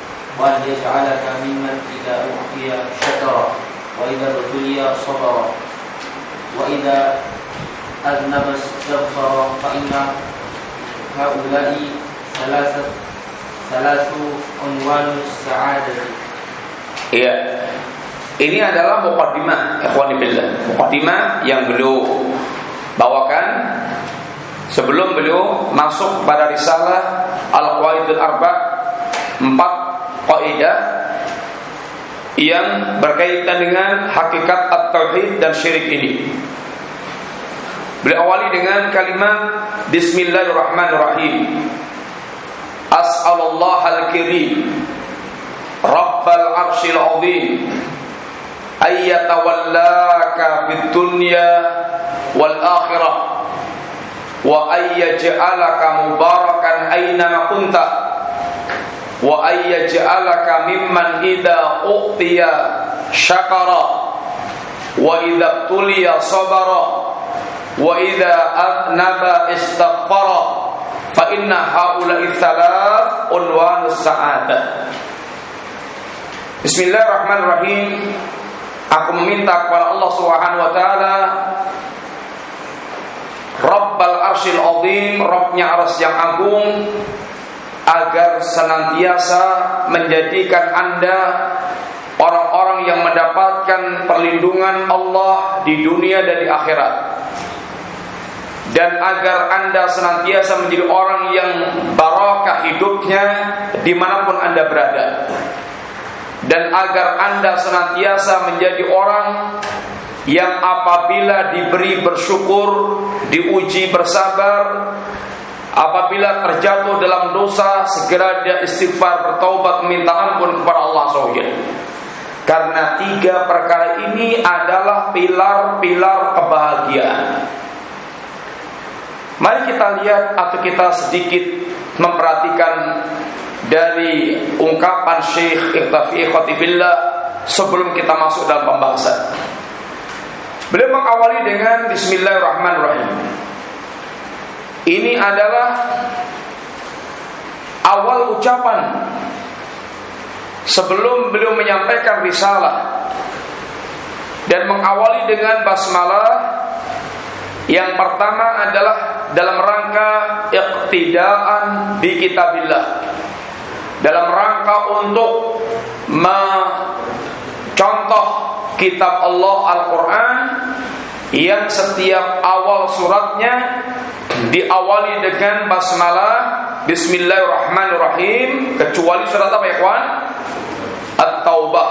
وأن يجعلك ممن إذا أعطي شكر وإذا ابتلي صبر وإذا أذنب استغفر فإن هؤلاء ثلاثة ثلاث عنوان السعادة Iya. Ini adalah mukaddimah ikhwani fillah. Mukaddimah yang beliau bawakan sebelum beliau masuk pada risalah Al-Qawaidul Arba' empat kaidah yang berkaitan dengan hakikat at-tauhid dan syirik ini. Beliau awali dengan kalimat Bismillahirrahmanirrahim. As'alullah al-kirim Rabbal arshil azim ayyatawallaka fid dunya wal akhirah wa ayyaj'alaka mubarakan aina kunta wa ayyaj'alaka mimman idza uqtiya syakara. Wa idza tuliya sabara. Wa idza adnaba istaghfara. Fa inna haula'i thalath unwanus sa'adah Bismillahirrahmanirrahim. Aku meminta kepada Allah Subhanahu wa taala Rabbal arsyil azim Rabbnya aras yang agung agar senantiasa menjadikan Anda orang-orang yang mendapatkan perlindungan Allah di dunia dan di akhirat. Dan agar Anda senantiasa menjadi orang yang barakah hidupnya di mana pun Anda berada. Dan agar Anda senantiasa menjadi orang yang apabila diberi bersyukur, diuji bersabar, Apabila terjatuh dalam dosa Segera dia istighfar bertaubat Minta ampun kepada Allah SWT Karena tiga perkara ini adalah pilar-pilar kebahagiaan Mari kita lihat atau kita sedikit memperhatikan dari ungkapan Syekh Ikhtafi Khotifillah sebelum kita masuk dalam pembahasan. Beliau mengawali dengan Bismillahirrahmanirrahim. Ini adalah awal ucapan sebelum beliau menyampaikan risalah dan mengawali dengan basmalah yang pertama adalah dalam rangka iqtidaan bi kitabillah. Dalam rangka untuk mencontoh kitab Allah Al-Qur'an yang setiap awal suratnya diawali dengan basmalah Bismillahirrahmanirrahim kecuali surat apa ya kawan? At-Taubah.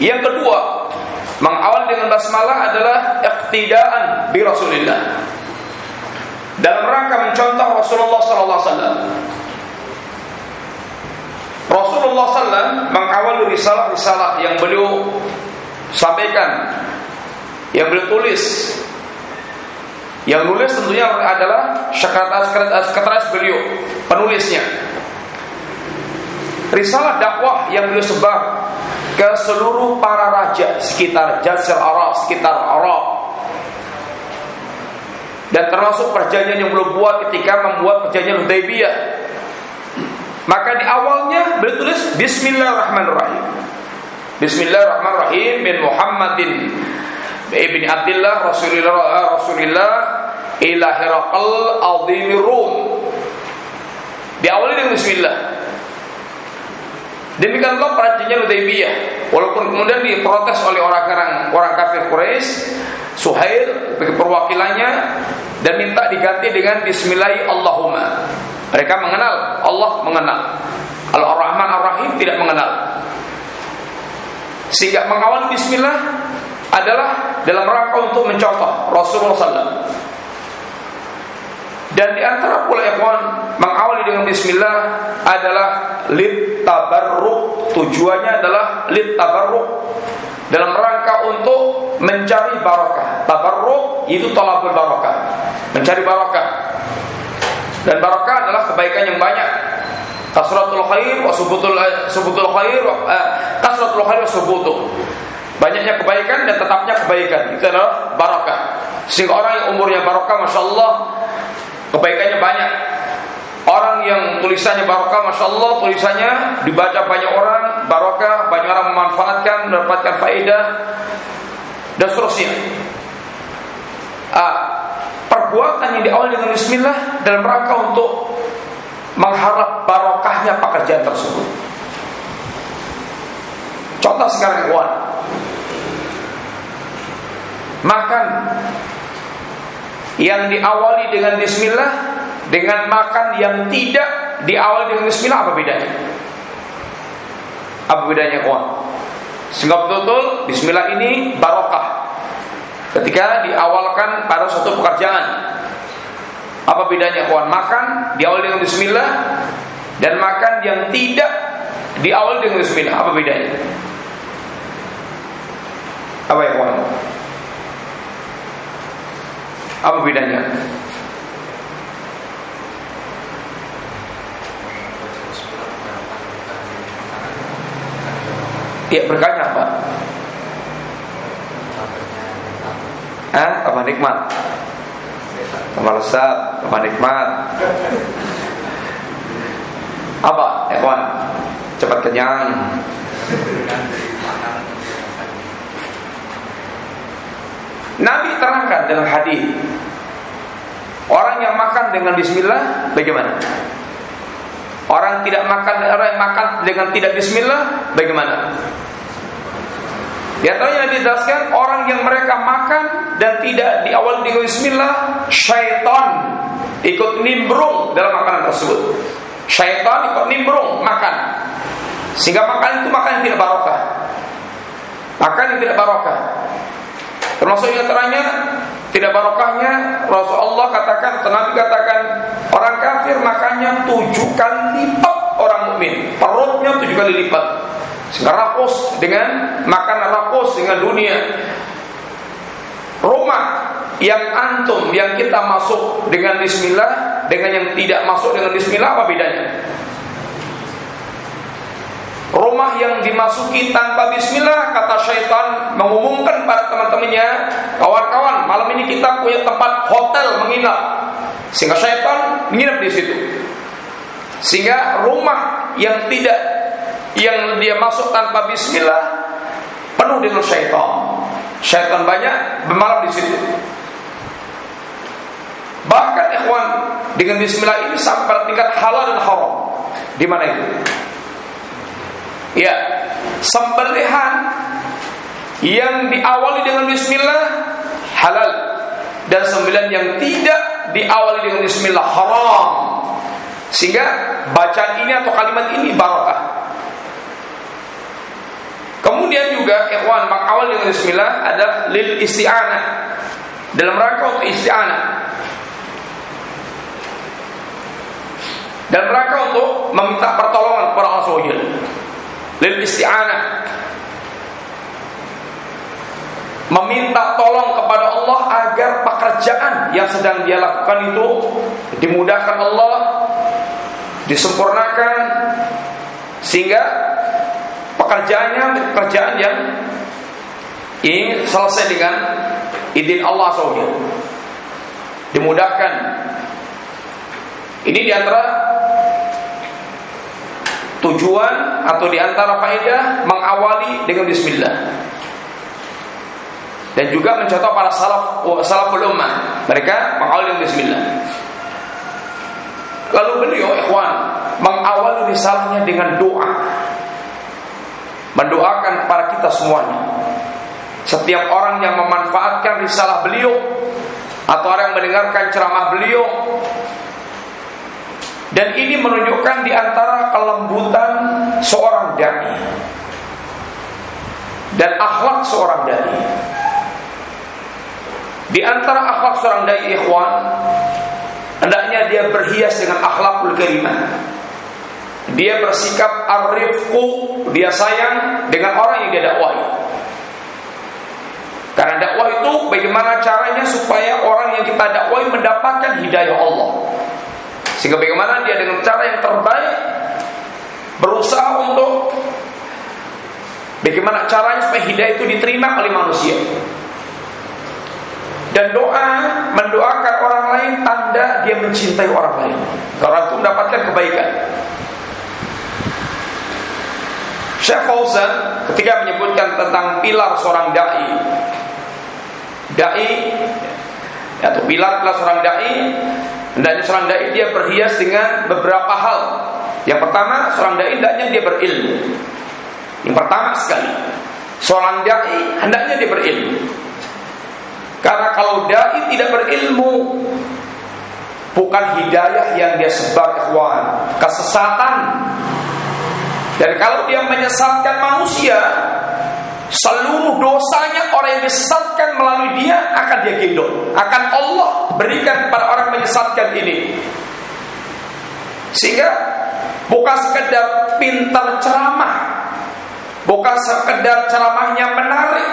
Yang kedua, Mengawal dengan basmalah adalah iqtidaan bi Rasulillah. Dalam rangka mencontoh Rasulullah sallallahu alaihi wasallam. Rasulullah sallam mengawali risalah-risalah yang beliau sampaikan, yang beliau tulis. Yang nulis tentunya adalah sekretaris-sekretaris beliau, penulisnya. Risalah dakwah yang beliau sebar ke seluruh para raja sekitar Jazir Arab, sekitar Arab. Dan termasuk perjanjian yang belum buat ketika membuat perjanjian Hudaybiyah. Maka di awalnya beliau tulis Bismillahirrahmanirrahim. Bismillahirrahmanirrahim min Muhammadin ibn Abdullah Rasulullah Rasulullah ila Hiraqal azimir Rum. Diawali dengan bismillah. Demikian pula perjanjian Hudaybiyah. Walaupun kemudian diprotes oleh orang-orang orang kafir Quraisy, Suhail perwakilannya dan minta diganti dengan Bismillahi Allahumma. Mereka mengenal, Allah mengenal. Kalau Ar-Rahman Ar-Rahim tidak mengenal. Sehingga mengawal Bismillah adalah dalam rangka untuk mencontoh Rasulullah SAW. Dan di antara pula ikhwan mengawali dengan bismillah adalah lit tabarruk. Tujuannya adalah lit tabarruk dalam rangka untuk mencari barokah. Tabarruk itu tolabul barokah, mencari barokah. Dan barokah adalah kebaikan yang banyak. Kasratul khair wa subutul eh, subutul khair wa eh, kasratul khair wa subutuh. Banyaknya kebaikan dan tetapnya kebaikan. Itu adalah barokah. Sehingga orang yang umurnya barokah, masya Allah, Kebaikannya banyak. Orang yang tulisannya barokah, masya Allah tulisannya dibaca banyak orang, barokah, banyak orang memanfaatkan, mendapatkan faedah dan seterusnya. Ah, perbuatan yang diawali dengan Bismillah dalam rangka untuk mengharap barokahnya pekerjaan tersebut. Contoh sekarang kawan, makan yang diawali dengan bismillah dengan makan yang tidak diawali dengan bismillah apa bedanya? Apa bedanya kawan? Sehingga betul-betul bismillah ini barokah ketika diawalkan pada suatu pekerjaan. Apa bedanya kawan? Makan diawali dengan bismillah dan makan yang tidak diawali dengan bismillah. Apa bedanya? Apa ya kawan? Apa bedanya? Ya berkahnya apa? Eh, apa nikmat? Apa lesat? Apa nikmat? Apa, Ewan? Cepat kenyang. Nabi terangkan dalam hadis Orang yang makan dengan bismillah bagaimana? Orang tidak makan orang yang makan dengan tidak bismillah bagaimana? Di antaranya Nabi jelaskan orang yang mereka makan dan tidak di awal dengan bismillah, syaitan ikut nimbrung dalam makanan tersebut. Syaitan ikut nimbrung makan. Sehingga makan itu makan yang tidak barokah. Makan yang tidak barokah. Termasuk yang teranya tidak barokahnya Rasulullah katakan Nabi katakan orang kafir makannya tujuh kali lipat orang mukmin. Perutnya tujuh kali lipat. Rakus dengan makan rakus dengan dunia. Rumah yang antum yang kita masuk dengan Bismillah dengan yang tidak masuk dengan Bismillah apa bedanya Rumah yang dimasuki tanpa bismillah kata syaitan mengumumkan pada teman-temannya, kawan-kawan, malam ini kita punya tempat hotel menginap. Sehingga syaitan menginap di situ. Sehingga rumah yang tidak yang dia masuk tanpa bismillah penuh dengan syaitan. Syaitan banyak bermalam di situ. Bahkan ikhwan dengan bismillah ini sampai tingkat halal dan haram. Di mana itu? Ya, sembelihan yang diawali dengan bismillah halal dan sembelihan yang tidak diawali dengan bismillah haram. Sehingga bacaan ini atau kalimat ini barakah. Kemudian juga ikhwan awal dengan bismillah ada lil isti'anah. Dalam rangka untuk isti'anah. Dalam rangka untuk meminta pertolongan kepada Allah SWT. Lil isti'anah. Meminta tolong kepada Allah agar pekerjaan yang sedang dia lakukan itu dimudahkan Allah, disempurnakan sehingga pekerjaannya pekerjaan yang ini selesai dengan izin Allah SWT dimudahkan ini di antara tujuan atau di antara faedah mengawali dengan Bismillah. Dan juga mencontoh para salaf salaful ummah. Mereka mengawali dengan Bismillah. Lalu beliau ikhwan mengawali risalahnya dengan doa. Mendoakan kepada kita semuanya. Setiap orang yang memanfaatkan risalah beliau atau orang yang mendengarkan ceramah beliau dan ini menunjukkan di antara kelembutan seorang dai dan akhlak seorang dai. Di antara akhlak seorang dai ikhwan hendaknya dia berhias dengan akhlakul karimah dia bersikap arifku, dia sayang dengan orang yang dia dakwahi. Karena dakwah itu bagaimana caranya supaya orang yang kita dakwahi mendapatkan hidayah Allah. Sehingga bagaimana dia dengan cara yang terbaik berusaha untuk bagaimana caranya supaya hidayah itu diterima oleh manusia. Dan doa mendoakan orang lain tanda dia mencintai orang lain. Orang itu mendapatkan kebaikan. Syekh Fauzan ketika menyebutkan tentang pilar seorang dai dai atau pilar pilar seorang dai hendaknya seorang dai dia berhias dengan beberapa hal. Yang pertama seorang dai hendaknya dia berilmu. Yang pertama sekali seorang dai hendaknya dia berilmu. Karena kalau dai tidak berilmu bukan hidayah yang dia sebar ikhwan. Kesesatan. Dan kalau dia menyesatkan manusia, seluruh dosanya orang yang disesatkan melalui dia akan dia gendong. Akan Allah berikan kepada orang menyesatkan ini. Sehingga bukan sekedar pintar ceramah, bukan sekedar ceramahnya menarik.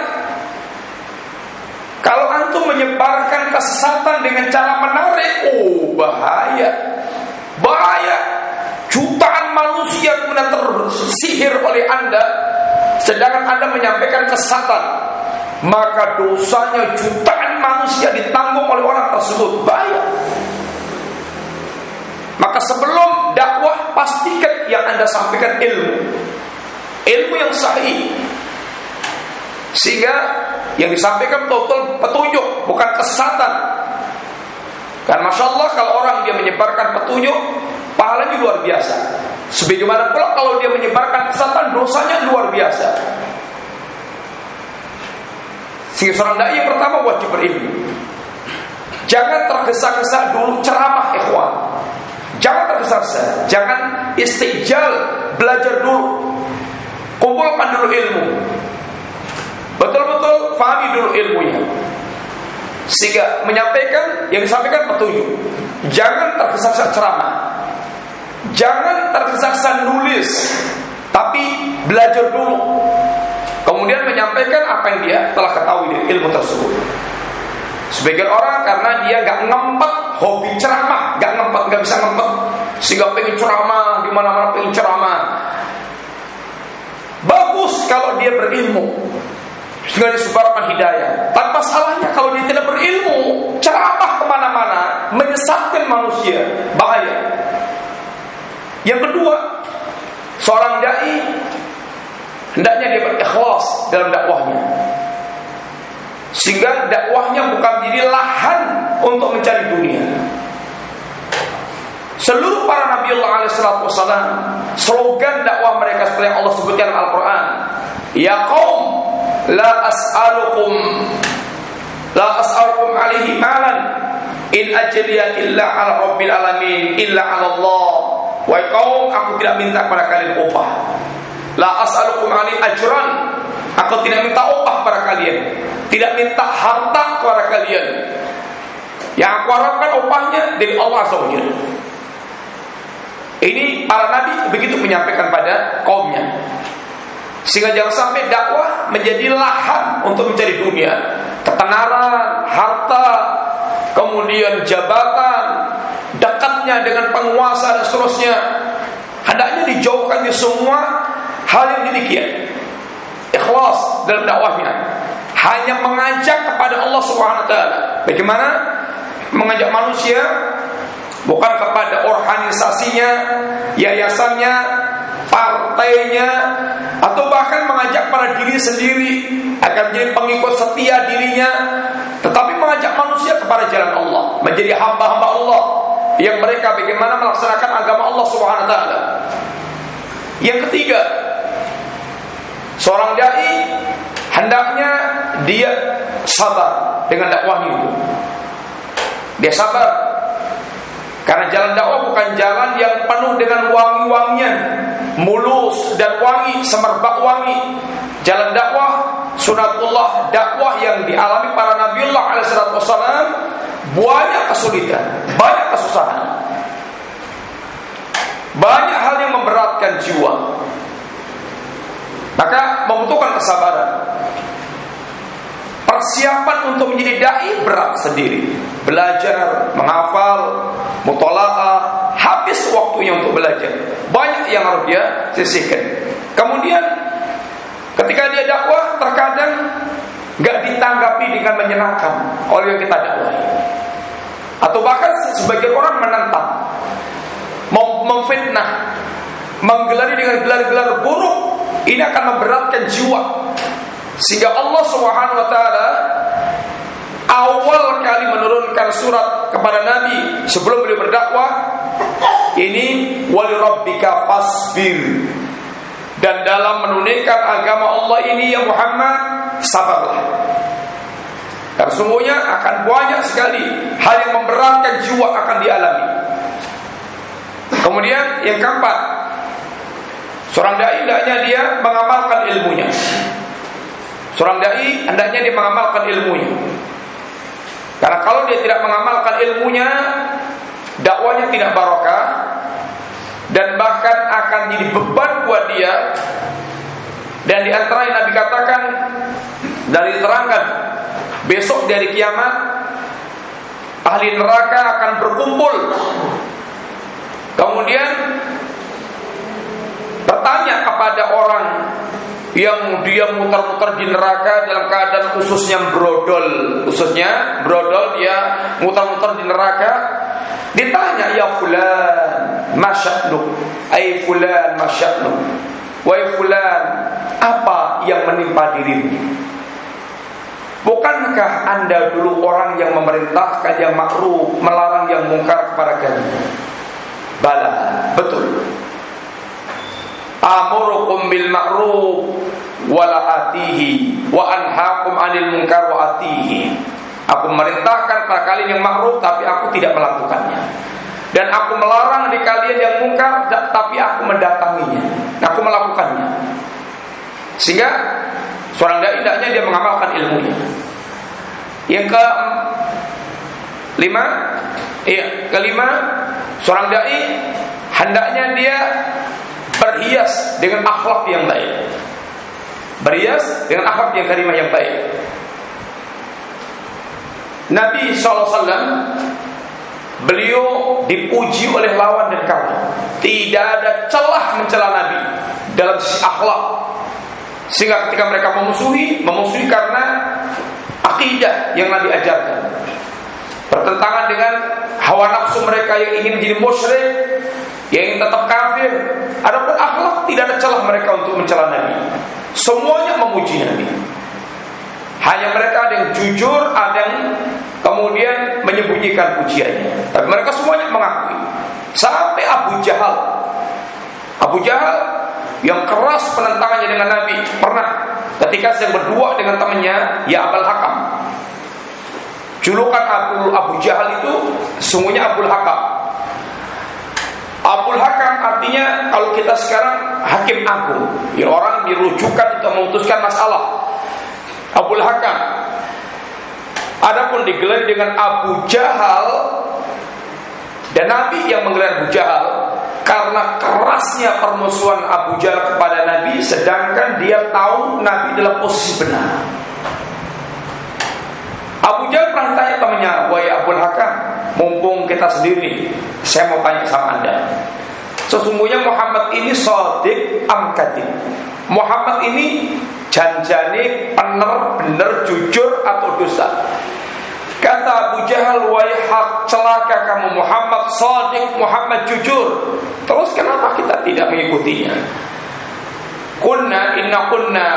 Kalau antum menyebarkan kesesatan dengan cara menarik, oh bahaya. Bahaya jutaan manusia kemudian tersihir oleh Anda sedangkan Anda menyampaikan kesatan maka dosanya jutaan manusia ditanggung oleh orang tersebut. Bayar maka sebelum dakwah pastikan yang Anda sampaikan ilmu. Ilmu yang sahih. Sehingga yang disampaikan total petunjuk bukan kesesatan. Karena masya Allah kalau orang dia menyebarkan petunjuk pahalanya luar biasa. Sebagaimana pula kalau dia menyebarkan kesesatan dosanya luar biasa. Sehingga seorang dai pertama wajib berilmu. Jangan tergesa-gesa dulu ceramah ikhwan. Jangan tergesa-gesa, jangan istijal, belajar dulu. Kumpulkan dulu ilmu. Betul-betul fahami dulu ilmunya. Sehingga menyampaikan yang disampaikan petunjuk. Jangan tergesa-gesa ceramah. Jangan tergesa-gesa nulis, tapi belajar dulu. Kemudian menyampaikan apa yang dia telah ketahui dari ilmu tersebut. Sebagian orang karena dia nggak ngempet hobi ceramah, nggak ngempet, nggak bisa ngempet, sehingga pengen ceramah di mana-mana pengen ceramah. Bagus kalau dia berilmu, sehingga disebarkan hidayah. Tanpa salahnya kalau dia tidak berilmu, ceramah ke mana-mana, menyesatkan manusia, bahaya. Yang kedua, seorang dai Hendaknya dia berikhlas dalam dakwahnya. Sehingga dakwahnya bukan menjadi lahan untuk mencari dunia. Seluruh para Nabi Allah alaihissalam slogan dakwah mereka seperti yang Allah sebutkan Al-Quran. Ya kaum, la as'alukum la as'alukum alaihi malan in ajliya illa ala rabbil alamin illa ala Allah. Wahai kaum, aku tidak minta kepada kalian upah. La as'alukum alaihi ajran. Aku tidak minta upah kepada kalian. Tidak minta harta kepada kalian. Yang aku harapkan upahnya dari Allah SWT. Ini para nabi begitu menyampaikan pada kaumnya. Sehingga jangan sampai dakwah menjadi lahan untuk mencari dunia, ketenaran, harta, kemudian jabatan, dengan penguasa dan seterusnya. Hendaknya dijauhkan di semua hal yang demikian. Ikhlas dalam dakwahnya. Hanya mengajak kepada Allah Subhanahu wa taala. Bagaimana mengajak manusia bukan kepada organisasinya, yayasannya, partainya, atau bahkan mengajak pada diri sendiri akan menjadi pengikut setia dirinya, tetapi mengajak manusia kepada jalan Allah, menjadi hamba-hamba Allah yang mereka bagaimana melaksanakan agama Allah Subhanahu wa taala. Yang ketiga, seorang dai hendaknya dia sabar dengan dakwahnya itu. Dia sabar karena jalan dakwah bukan jalan yang penuh dengan wangi-wangian, mulus dan wangi, semerbak wangi. Jalan dakwah sunatullah dakwah yang dialami para nabiullah alaihissalam banyak kesulitan, banyak kesusahan. Banyak hal yang memberatkan jiwa. Maka membutuhkan kesabaran. Persiapan untuk menjadi dai berat sendiri. Belajar, menghafal, mutola'ah, habis waktunya untuk belajar. Banyak yang harus dia sisihkan. Kemudian ketika dia dakwah terkadang nggak ditanggapi dengan menyenangkan oleh yang kita dakwah. Atau bahkan sebagian orang menentang, memfitnah, menggelari dengan gelar-gelar buruk, ini akan memberatkan jiwa. Sehingga Allah Subhanahu wa taala awal kali menurunkan surat kepada Nabi sebelum beliau berdakwah ini wali rabbika fasbir. Dan dalam menunaikan agama Allah ini ya Muhammad sabarlah dan semuanya akan banyak sekali hal yang memberatkan jiwa akan dialami. Kemudian yang keempat seorang dai hendaknya dia mengamalkan ilmunya. Seorang dai hendaknya dia mengamalkan ilmunya. Karena kalau dia tidak mengamalkan ilmunya, dakwanya tidak barokah dan bahkan akan jadi beban buat dia. Dan di antara yang Nabi katakan dari terangkan besok dari kiamat ahli neraka akan berkumpul. Kemudian bertanya kepada orang yang dia muter-muter di neraka dalam keadaan khususnya brodol. Khususnya brodol dia muter-muter di neraka. Ditanya ya fulan masyaduk ay fulan masyaduk wahai fulan apa yang menimpa dirimu Bukankah anda dulu orang yang memerintahkan yang makruh Melarang yang mungkar kepada kami Bala, betul amurukum bil ma'ruf wala atihi wa anhaakum 'anil munkar wa atihi. Aku merintahkan pada kalian yang ma'ruf tapi aku tidak melakukannya. Dan aku melarang di kalian yang mungkar tapi aku mendatanginya. Aku melakukannya. Sehingga seorang dai hendaknya dia mengamalkan ilmunya. Yang ke lima, iya, kelima seorang dai hendaknya dia berhias dengan akhlak yang baik. Berhias dengan akhlak yang karimah yang baik. Nabi SAW Beliau dipuji oleh lawan dan kawan Tidak ada celah mencela Nabi Dalam sisi akhlak Sehingga ketika mereka memusuhi Memusuhi karena Akidah yang Nabi ajarkan Bertentangan dengan Hawa nafsu mereka yang ingin menjadi musyrik yang tetap kafir. Adapun akhlak tidak ada celah mereka untuk mencela Nabi. Semuanya memuji Nabi. Hanya mereka ada yang jujur, ada yang kemudian menyembunyikan pujiannya. Tapi mereka semuanya mengakui. Sampai Abu Jahal. Abu Jahal yang keras penentangannya dengan Nabi pernah ketika sedang berdua dengan temannya ya Abul Hakam. Julukan Abu Abu Jahal itu sungguhnya Abul Hakam. Abul Hakam artinya kalau kita sekarang hakim agung, ya orang dirujukan untuk memutuskan masalah. Abul Hakam. Adapun digelar dengan Abu Jahal dan Nabi yang menggelar Abu Jahal karena kerasnya permusuhan Abu Jahal kepada Nabi sedangkan dia tahu Nabi dalam posisi benar. Abu Jahal pernah tanya temannya, "Wahai Abul Hakam, mumpung kita sendiri, saya mau tanya sama Anda. Sesungguhnya Muhammad ini sodik am Muhammad ini janjani bener bener jujur atau dosa Kata Abu Jahal hak celaka kamu Muhammad sadiq Muhammad jujur. Terus kenapa kita tidak mengikutinya? Kunna inna kunna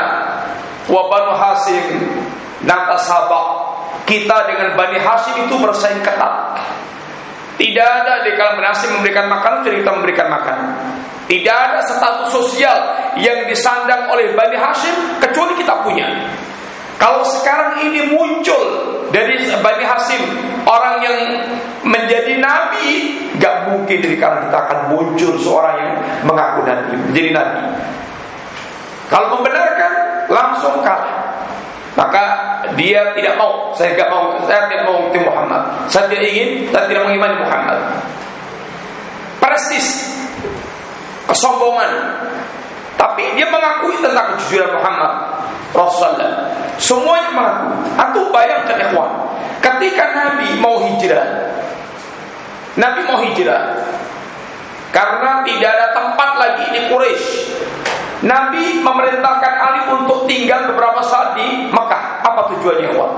Wa banu Hasim Nata sabak Kita dengan Bani Hasim itu bersaing ketat. Tidak ada di kalangan Bani memberikan makanan Jadi kita memberikan makanan tidak ada status sosial yang disandang oleh Bani Hashim kecuali kita punya. Kalau sekarang ini muncul dari Bani Hashim orang yang menjadi nabi, gak mungkin dari kalangan kita akan muncul seorang yang mengaku nabi, menjadi nabi. Kalau membenarkan langsung kalah. Maka dia tidak mau, saya tidak mau, saya tidak mau mengikuti Muhammad. Saya tidak ingin, saya tidak mengimani Muhammad. Prestis kesombongan. Tapi dia mengakui tentang kejujuran Muhammad Rasulullah. Semuanya mengaku. Aku bayangkan ikhwan, ketika Nabi mau hijrah, Nabi mau hijrah karena tidak ada tempat lagi di Quraisy. Nabi memerintahkan Ali untuk tinggal beberapa saat di Mekah. Apa tujuannya, ikhwan?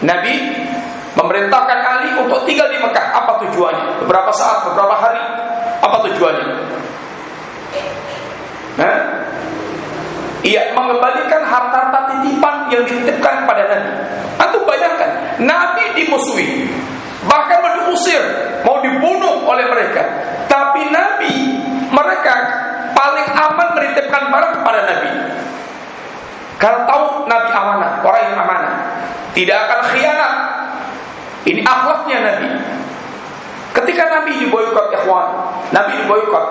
Nabi memerintahkan Ali untuk tinggal di Mekah. Apa tujuannya? Beberapa saat, beberapa hari. Apa tujuannya? Nah, ia mengembalikan harta-harta titipan yang dititipkan kepada Nabi. Atau bayangkan, Nabi dimusuhi, bahkan diusir, mau dibunuh oleh mereka. Tapi Nabi, mereka paling aman menitipkan barang kepada Nabi. Karena tahu Nabi amanah, orang yang amanah, tidak akan khianat. Ini akhlaknya Nabi. Ketika Nabi diboykot ikhwan, Nabi diboykot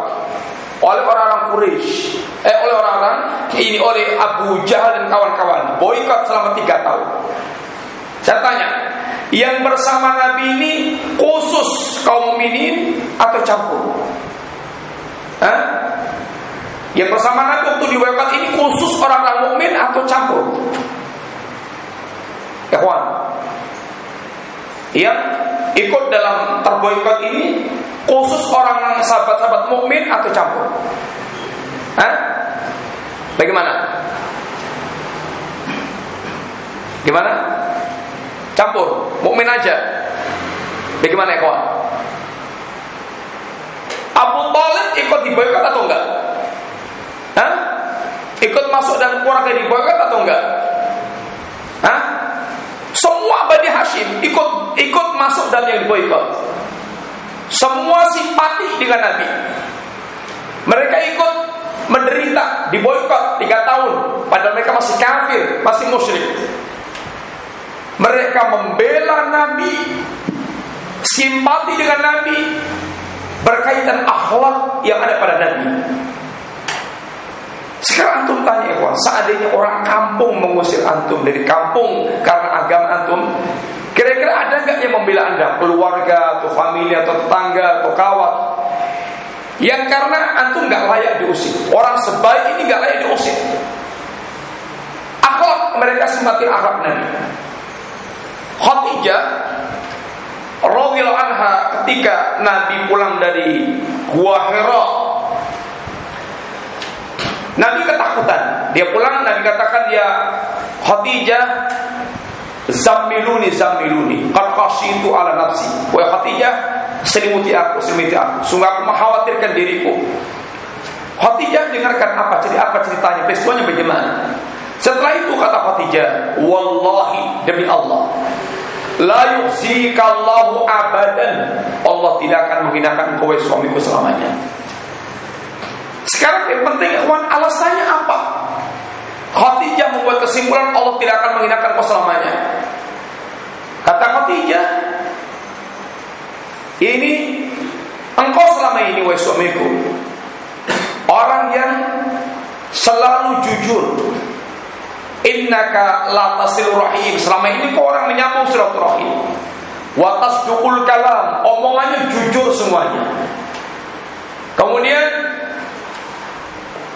oleh orang-orang Quraisy, eh oleh orang-orang ini oleh Abu Jahal dan kawan-kawan, boykot selama tiga tahun. Saya tanya, yang bersama Nabi ini khusus kaum mukminin atau campur? Hah? Yang bersama Nabi waktu di boykot ini khusus orang-orang mukmin atau campur? Ikhwan, yang ikut dalam terboikot ini khusus orang sahabat-sahabat mukmin atau campur? Hah? Bagaimana? Gimana? Campur, mukmin aja. Bagaimana kawan? Abu Talib ikut di boykot atau enggak? Hah? Ikut masuk dan keluarga di boykot atau enggak? Hah? Semua Bani Hashim ikut ikut masuk dalam yang diboykot. Semua simpati dengan Nabi. Mereka ikut menderita, diboykot tiga tahun, padahal mereka masih kafir, masih musyrik. Mereka membela Nabi, simpati dengan Nabi, berkaitan akhlak yang ada pada Nabi. Sekarang antum tanya ya, seandainya orang kampung mengusir antum dari kampung karena agama antum, kira-kira ada nggak yang membela anda, keluarga atau famili atau tetangga atau kawan? Yang karena antum nggak layak diusir, orang sebaik ini nggak layak diusir. Akhlak mereka semakin akhlak Nabi. Khadijah radhiyallahu anha ketika Nabi pulang dari Gua Hira Nabi ketakutan. Dia pulang, Nabi katakan dia Khadijah Zammiluni zammiluni Qad itu ala nafsi Wahai Khadijah Selimuti aku, selimuti aku Sungguh aku mengkhawatirkan diriku Khadijah dengarkan apa cerita apa ceritanya, peristiwanya bagaimana. Setelah itu kata Khadijah, wallahi demi Allah, la yuzikallahu abadan. Allah tidak akan menghinakan kau suamiku selamanya. Sekarang yang penting ikhwan alasannya apa? Khadijah membuat kesimpulan Allah tidak akan menghinakan kau selamanya. Kata Khadijah, ini engkau selama ini wahai suamiku orang yang selalu jujur. Innaka la rahim. Selama ini kau orang menyambung silaturahim. Wa tasduqul kalam, omongannya jujur semuanya. Kemudian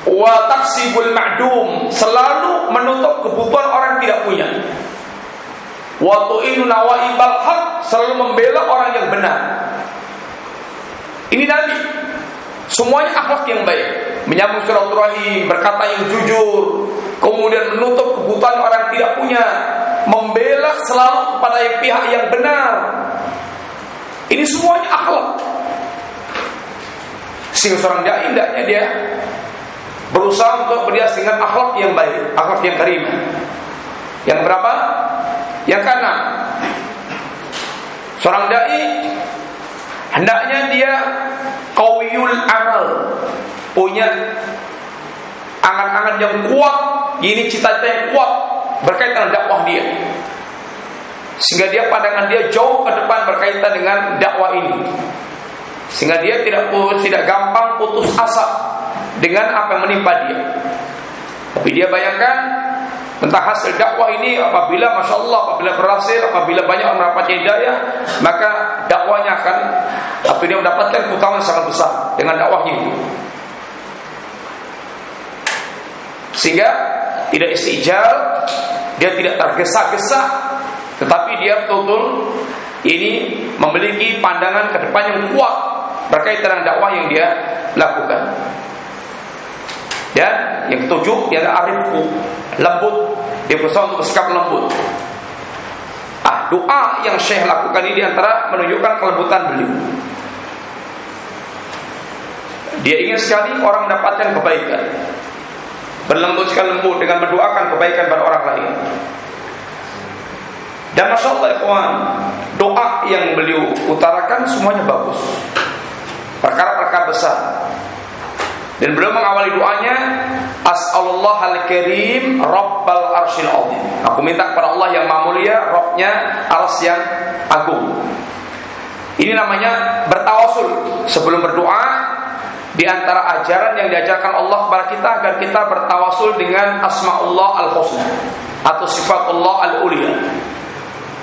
wa taksibul ma'dum, selalu menutup kebutuhan orang yang tidak punya. Wa tu'inu nawaibal haq, selalu membela orang yang benar. Ini Nabi. Semuanya akhlak yang baik. Menyambung silaturahim Berkata yang jujur. Kemudian menutup kebutuhan orang yang tidak punya. Membela selalu kepada pihak yang benar. Ini semuanya akhlak. Sehingga seorang dai hendaknya dia Berusaha untuk berhias dengan akhlak yang baik Akhlak yang karimah Yang berapa? Yang keenam. Seorang dai Hendaknya dia kawiyul amal. Punya angan-angan yang kuat Ini cita-cita yang kuat Berkaitan dakwah dia. Sehingga dia pandangan dia jauh ke depan berkaitan dengan dakwah ini Sehingga dia tidak tidak gampang putus asa Dengan apa yang menimpa dia. Tapi dia bayangkan tentang hasil dakwah ini apabila Masya Allah apabila berhasil apabila banyak orang mendapatkan hidayah maka dakwahnya akan dia mendapatkan keutamaan sangat besar dengan dakwahnya itu. Sehingga tidak istijal dia tidak tergesa-gesa tetapi dia betul-betul ini memiliki pandangan ke depan yang kuat berkaitan dengan dakwah yang dia lakukan. Dan yang ketujuh dia adalah arifku. Lembut. Dia berusaha untuk bersikap lembut. Ah doa yang syekh lakukan ini antara menunjukkan kelembutan beliau. Dia ingin sekali orang mendapatkan kebaikan. Berlembut sekali lembut dengan mendoakan kebaikan pada orang lain. Dan Masya Allah Doa yang beliau utarakan semuanya bagus Perkara-perkara besar. Dan beliau mengawali doanya As'alullah al-karim Rabbal arshil azim. Aku minta kepada Allah yang mulia Robnya ars yang agung. Ini namanya bertawasul Sebelum berdoa Di antara ajaran yang diajarkan Allah kepada kita Agar kita bertawasul dengan Asma'ullah al-husna Atau sifat Allah al-uliya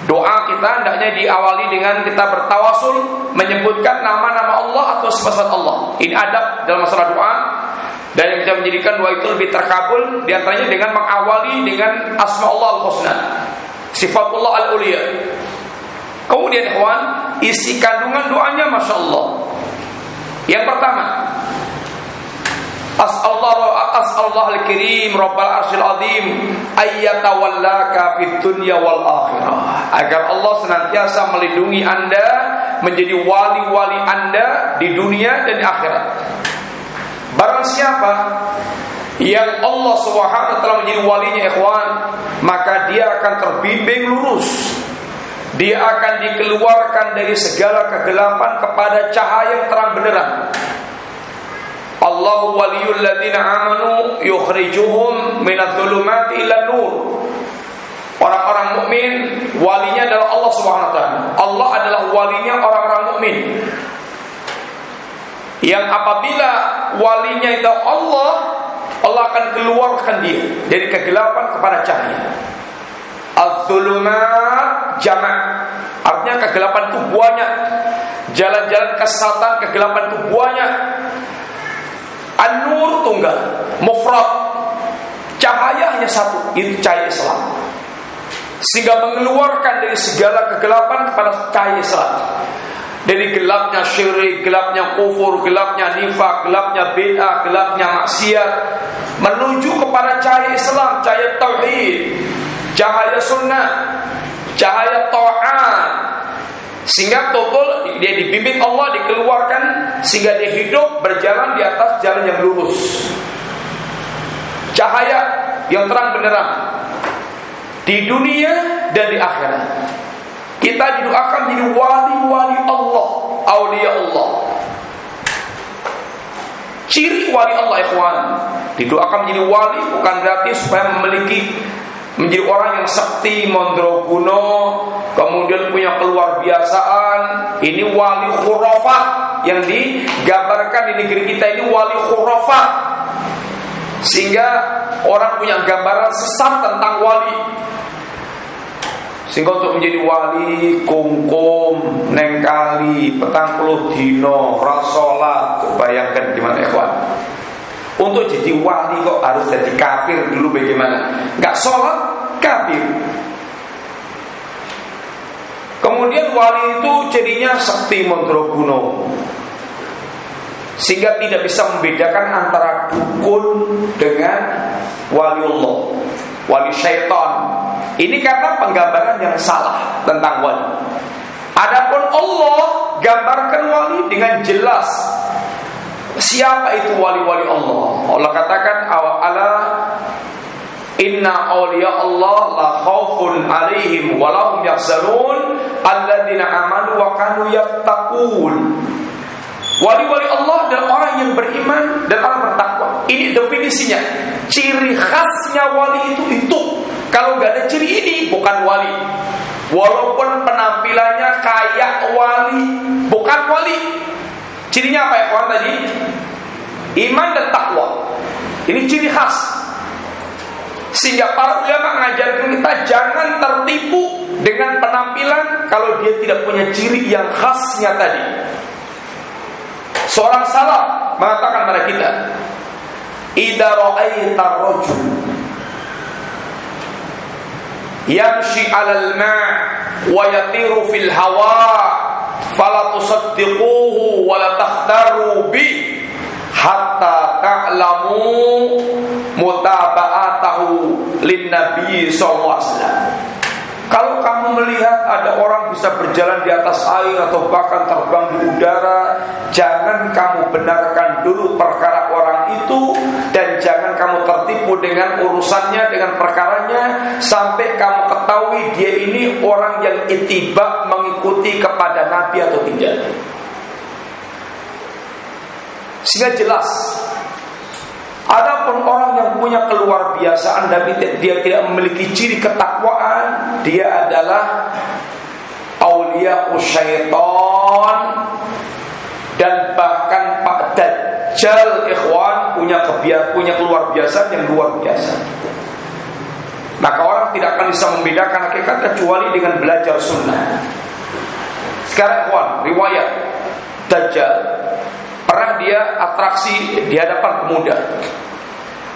Doa kita hendaknya diawali dengan kita bertawasul menyebutkan nama-nama Allah atau sifat Allah. Ini adab dalam masalah doa dan yang bisa menjadikan doa itu lebih terkabul di antaranya dengan mengawali dengan asma Allah al-husna, sifat Allah al-uliya. Kemudian ikhwan, isi kandungan doanya masya Allah. Yang pertama, As'allahu as'allahu al-kirim Rabbal arsyil azim ayyatawallaka fid dunya wal akhirah agar Allah senantiasa melindungi Anda menjadi wali-wali Anda di dunia dan di akhirat. Barang siapa yang Allah Subhanahu wa taala menjadi walinya ikhwan, maka dia akan terbimbing lurus. Dia akan dikeluarkan dari segala kegelapan kepada cahaya yang terang benderang. Allahu waliyul ladina amanu yukhrijuhum minadh-dhulumati ila nur. Orang-orang mukmin walinya adalah Allah Subhanahu wa taala. Allah adalah walinya orang-orang mukmin. Yang apabila walinya itu Allah, Allah akan keluarkan dia dari kegelapan kepada cahaya. Az-zulumat jamak. Artinya kegelapan itu banyak. Jalan-jalan kesatan kegelapan itu banyak. An-nur tunggal, mufrad. Cahaya hanya satu, itu cahaya Islam. Sehingga mengeluarkan dari segala kegelapan kepada cahaya Islam. Dari gelapnya syirik, gelapnya kufur, gelapnya nifak, gelapnya bid'ah, gelapnya maksiat menuju kepada cahaya Islam, cahaya tauhid, cahaya sunnah, cahaya taat. Sehingga total dia dibimbing Allah dikeluarkan sehingga dia hidup berjalan di atas jalan yang lurus. Cahaya yang terang benderang di dunia dan di akhirat. Kita didoakan menjadi wali-wali Allah, aulia Allah. Ciri wali Allah ikhwan Didoakan menjadi wali bukan berarti supaya memiliki menjadi orang yang sakti mondroguno kemudian punya keluar biasaan. Ini wali khurafat yang digambarkan di negeri kita ini wali khurafat sehingga orang punya gambaran sesat tentang wali. Sehingga untuk menjadi wali kungkum nengkali petang puluh dino rasolat. Bayangkan gimana ikhwan untuk jadi wali kok harus jadi kafir dulu bagaimana? Gak sholat kafir. Kemudian wali itu jadinya sakti Mondroguno Sehingga tidak bisa membedakan antara dukun dengan wali Allah Wali syaitan Ini karena penggambaran yang salah tentang wali Adapun Allah gambarkan wali dengan jelas Siapa itu wali-wali Allah? Allah katakan ala Inna awliya Allah la khawfun alaihim wa lahum yahzanun alladzina amanu wa kanu yattaqun. Wali-wali Allah adalah orang yang beriman dan orang bertakwa. Ini definisinya. Ciri khasnya wali itu itu. Kalau nggak ada ciri ini bukan wali. Walaupun penampilannya kayak wali, bukan wali. Cirinya apa ya tadi? Iman dan takwa. Ini ciri khas. Sehingga para ulama mengajarkan kita jangan tertipu dengan penampilan kalau dia tidak punya ciri yang khasnya tadi. Seorang salaf mengatakan pada kita, "Idza ra'aita rajul yamshi 'alal ma' wa yatiru fil hawa' fala tusaddiquhu wa la takhtaru bi hatta ta'lamu mutaba'atahu lin nabi sallallahu alaihi wasallam. Kalau kamu melihat ada orang bisa berjalan di atas air atau bahkan terbang di udara, jangan kamu benarkan dulu perkara orang itu dan jangan kamu tertipu dengan urusannya dengan perkaranya sampai kamu ketahui dia ini orang yang itibak mengikuti kepada nabi atau tidak. Sehingga jelas Adapun orang yang punya keluar biasaan tapi dia tidak memiliki ciri ketakwaan, dia adalah aulia syaitan dan bahkan Pak Dajjal ikhwan punya kebiar punya keluar biasa yang luar biasa. Maka orang tidak akan bisa membedakan hakikat kecuali dengan belajar sunnah. Sekarang ikhwan, riwayat Dajjal Pernah dia atraksi di hadapan pemuda.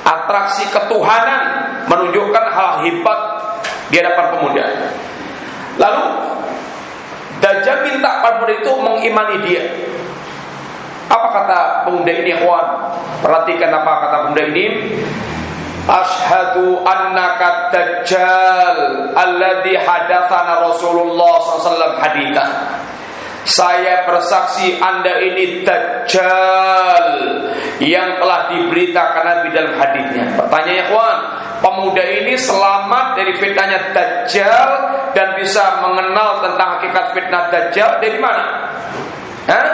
Atraksi ketuhanan menunjukkan hal hebat di hadapan pemuda. Lalu Dajjal minta pemuda itu mengimani dia. Apa kata pemuda ini, Ikhwan? Perhatikan apa kata pemuda ini. Ashhadu annaka dajjal alladhi hadatsana Rasulullah SAW hadithan. Saya bersaksi Anda ini Dajjal Yang telah diberitakan Nabi dalam hadisnya Pertanyaannya kawan Pemuda ini selamat dari fitnahnya Dajjal Dan bisa mengenal tentang hakikat fitnah Dajjal Dari mana? Hah?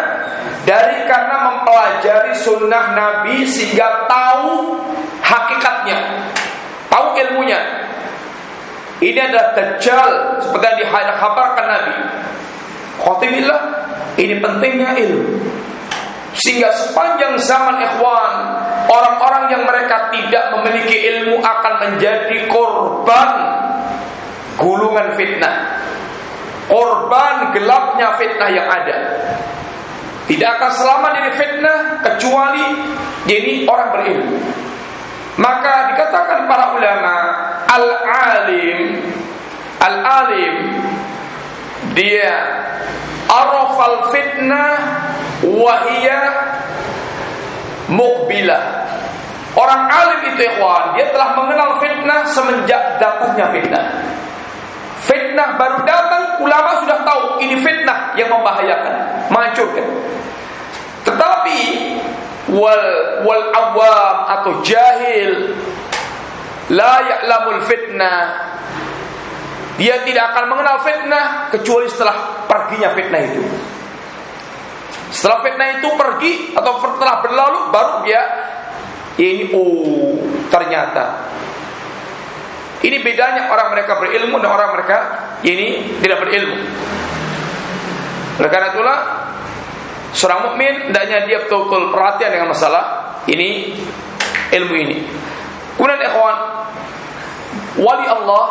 Dari karena mempelajari sunnah Nabi Sehingga tahu hakikatnya Tahu ilmunya. Ini adalah Dajjal Seperti yang dikabarkan Nabi. Khotimillah ini pentingnya ilmu. Sehingga sepanjang zaman ikhwan Orang-orang yang mereka tidak memiliki ilmu akan menjadi korban Gulungan fitnah. Korban gelapnya fitnah yang ada Tidak akan selamat dari fitnah Kecuali ini orang berilmu Maka dikatakan para ulama Al-alim Al-alim dia arafal fitnah wahia mukbilah Orang alim itu ikhwan, dia telah mengenal fitnah semenjak datangnya fitnah. Fitnah baru datang, ulama sudah tahu ini fitnah yang membahayakan, menghancurkan. Tetapi wal wal awam atau jahil la ya'lamul fitnah dia tidak akan mengenal fitnah kecuali setelah perginya fitnah itu. Setelah fitnah itu pergi atau setelah berlalu baru dia ini oh ternyata ini bedanya orang mereka berilmu dan orang mereka ini tidak berilmu. Oleh karena itulah seorang mukmin hendaknya dia betul-betul perhatian dengan masalah ini ilmu ini. Kemudian ikhwan, wali Allah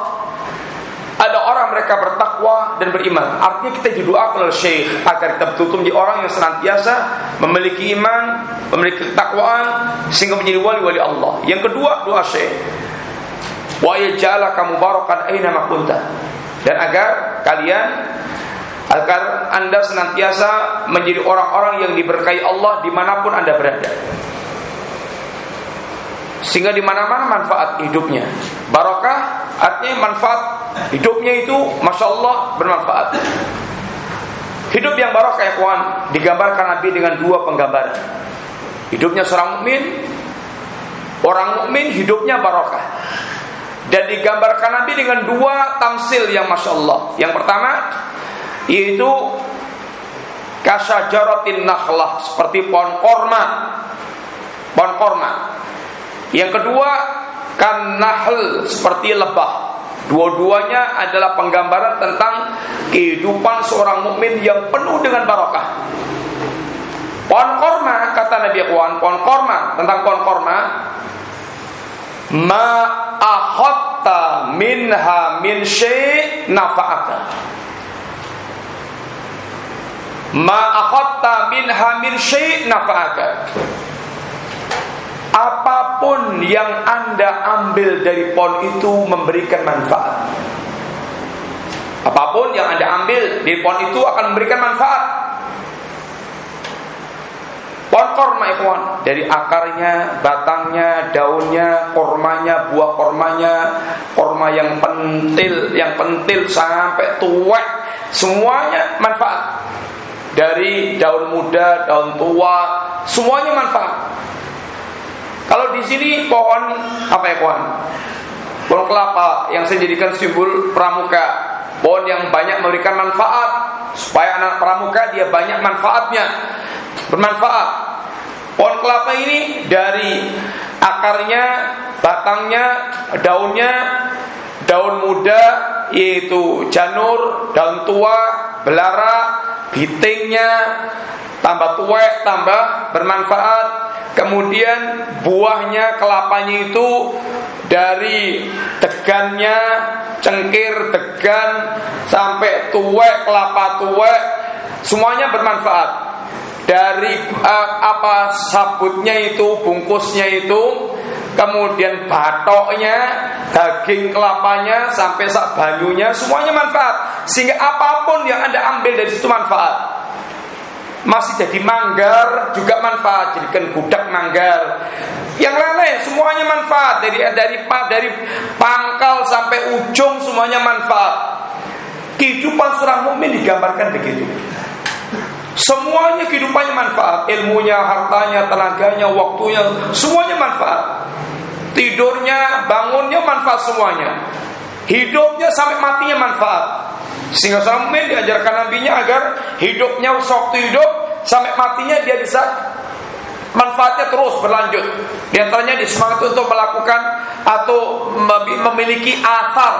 ada orang mereka bertakwa dan beriman. Artinya kita didoakan oleh Syekh agar kita betul-betul orang yang senantiasa memiliki iman, memiliki ketakwaan sehingga menjadi wali-wali Allah. Yang kedua doa Syekh. Wa kamu barokan aina ma Dan agar kalian agar anda senantiasa menjadi orang-orang yang diberkahi Allah di mana pun anda berada sehingga di mana-mana manfaat hidupnya. Barokah artinya manfaat hidupnya itu masya Allah bermanfaat. Hidup yang barokah ya kawan digambarkan Nabi dengan dua penggambaran. Hidupnya seorang mukmin, orang mukmin hidupnya barokah. Dan digambarkan Nabi dengan dua tamsil yang masya Allah. Yang pertama yaitu kasyajaratin nakhlah seperti pohon korma. Pohon korma yang kedua, kan nahl seperti lebah. Dua-duanya adalah penggambaran tentang kehidupan seorang mukmin yang penuh dengan barokah. Pohon korma kata Nabi Ikhwan, pohon korma tentang pohon korma ma ahatta minha min syai nafa'aka. Ma ahatta minha min syai nafa'aka apa pun yang Anda ambil dari pohon itu memberikan manfaat. Apa pun yang Anda ambil dari pohon itu akan memberikan manfaat. Pohon korma ikhwan. Dari akarnya, batangnya, daunnya, kormanya, buah kormanya Korma yang pentil, yang pentil sampai tua Semuanya manfaat. Dari daun muda, daun tua Semuanya manfaat. Kalau di sini pohon apa ya kawan? Pohon kelapa yang saya jadikan simbol pramuka. Pohon yang banyak memberikan manfaat. Supaya anak pramuka dia banyak manfaatnya, bermanfaat. Pohon kelapa ini dari akarnya, batangnya, daunnya, daun muda yaitu janur, daun tua, belara, bitingnya, tambah tua, tambah bermanfaat Kemudian buahnya kelapanya itu dari degannya cengkir degan sampai tuwek kelapa tuwek semuanya bermanfaat dari uh, apa sabutnya itu bungkusnya itu kemudian batoknya daging kelapanya sampai sak banyunya semuanya manfaat. Sehingga apa pun yang anda ambil dari situ manfaat. Masih jadi manggar juga manfaat. Jadikan budak manggar. Yang lain-lain semuanya manfaat. Dari dari dari pangkal sampai ujung semuanya manfaat. Kehidupan seorang mukmin digambarkan begitu semuanya kehidupannya manfaat ilmunya hartanya tenaganya waktunya semuanya manfaat tidurnya bangunnya manfaat semuanya hidupnya sampai matinya manfaat sehingga mukmin diajarkan nabinya agar hidupnya waktu hidup sampai matinya dia bisa manfaatnya terus berlanjut. Di antaranya disemangat untuk melakukan atau memiliki asar.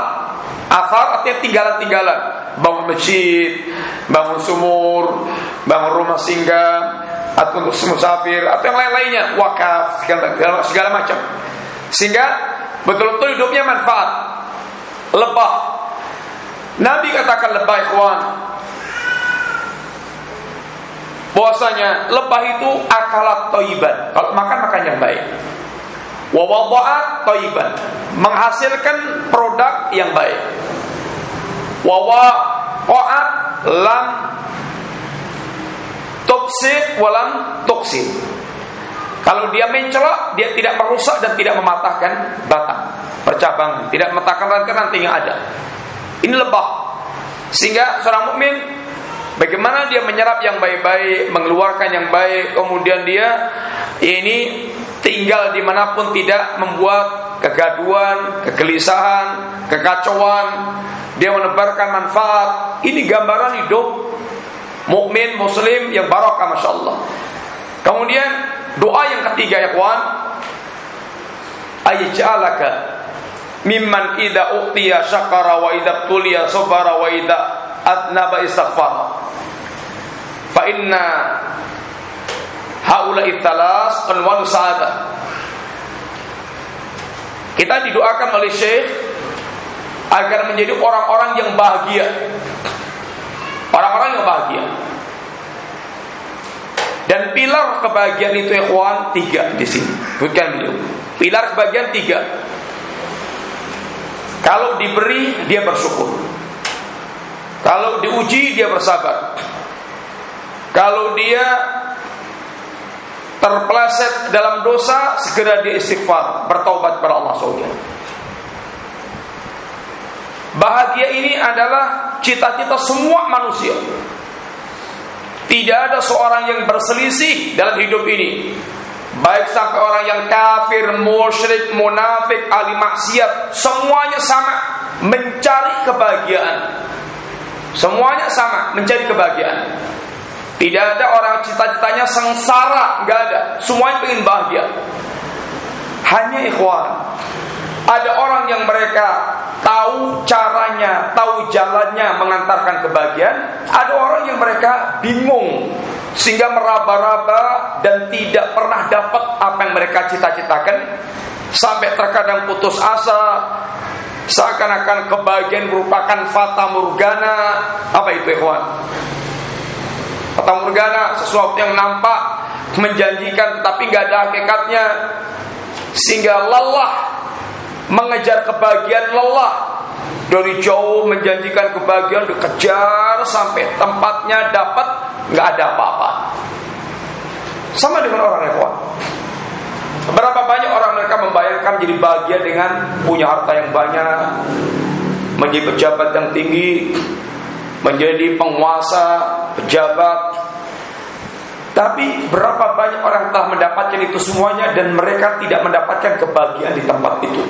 Asar artinya tinggalan-tinggalan. Bangun masjid, bangun sumur, bangun rumah singgah, atau untuk musafir, atau yang lain-lainnya, wakaf, segala, segala macam. Sehingga betul-betul hidupnya manfaat. Lebah. Nabi katakan lebah ikhwan. Bahwasanya lebah itu akalat toiban kalau makan makan yang baik. Wawabaat toiban menghasilkan produk yang baik. Wawaat lam toksid walam toksid kalau dia mencelak dia tidak merusak dan tidak mematahkan batang percabangan. Tidak mematahkan ranting yang ada. Ini lebah. Sehingga seorang mukmin bagaimana dia menyerap yang baik-baik, mengeluarkan yang baik, kemudian dia ini tinggal di mana pun tidak membuat kegaduan, kegelisahan, kekacauan, dia menebarkan manfaat. Ini gambaran hidup mukmin muslim yang barokah masya Allah. Kemudian doa yang ketiga ya kawan, ayjalaka mimman ida uqtiya syakara wa ida tuliya sabara wa ida adnaba istighfar. Fa inna haula italas anwar sa'adah. Kita didoakan oleh Syekh agar menjadi orang-orang yang bahagia. Orang-orang yang bahagia. Dan pilar kebahagiaan itu ikhwan tiga di sini. Bukan beliau. Pilar kebahagiaan tiga. Kalau diberi dia bersyukur. Kalau diuji dia bersabar. Kalau dia terpeleset dalam dosa segera dia istighfar, bertaubat kepada Allah SWT. Bahagia ini adalah cita-cita semua manusia. Tidak ada seorang yang berselisih dalam hidup ini. Baik sampai orang yang kafir, musyrik, munafik, ahli maksiat, semuanya sama mencari kebahagiaan. Semuanya sama mencari kebahagiaan. Tidak ada orang cita-citanya sengsara, nggak ada. Semuanya ingin bahagia. Hanya ikhwan. Ada orang yang mereka tahu caranya, tahu jalannya mengantarkan kebahagiaan. Ada orang yang mereka bingung sehingga meraba-raba dan tidak pernah dapat apa yang mereka cita-citakan. Sampai terkadang putus asa seakan-akan kebahagiaan merupakan fata morgana apa itu ikhwan? Fata morgana sesuatu yang nampak menjanjikan tetapi nggak ada hakikatnya. Sehingga lelah mengejar kebahagiaan lelah. Dari jauh menjanjikan kebahagiaan dikejar sampai tempatnya dapat nggak ada apa-apa. Sama dengan orang ikhwan berapa banyak orang mereka membayangkan jadi bahagia dengan punya harta yang banyak menjadi pejabat yang tinggi menjadi penguasa pejabat. Tapi berapa banyak orang telah mendapatkan itu semuanya dan mereka tidak mendapatkan kebahagiaan di tempat itu.